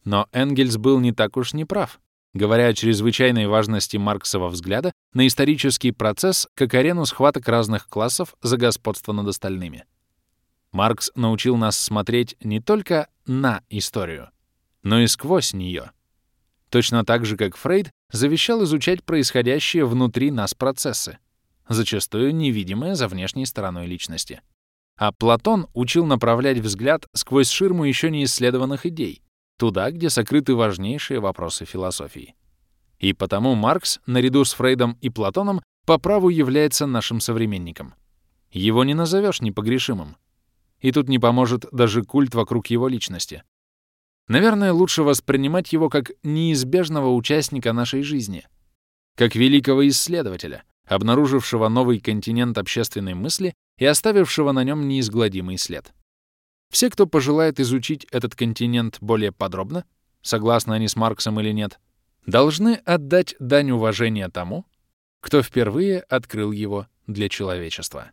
Но Энгельс был не так уж неправ говоря о чрезвычайной важности Марксова взгляда на исторический процесс как арену схваток разных классов за господство над остальными. Маркс научил нас смотреть не только на историю, но и сквозь нее. Точно так же, как Фрейд завещал изучать происходящие внутри нас процессы, зачастую невидимые за внешней стороной личности. А Платон учил направлять взгляд сквозь ширму еще не исследованных идей, туда, где сокрыты важнейшие вопросы философии. И потому Маркс, наряду с Фрейдом и Платоном, по праву является нашим современником. Его не назовешь непогрешимым. И тут не поможет даже культ вокруг его личности. Наверное, лучше воспринимать его как неизбежного участника нашей жизни, как великого исследователя, обнаружившего новый континент общественной мысли и оставившего на нем неизгладимый след. Все, кто пожелает изучить этот континент более подробно, согласны они с Марксом или нет, должны отдать дань уважения тому, кто впервые открыл его для человечества.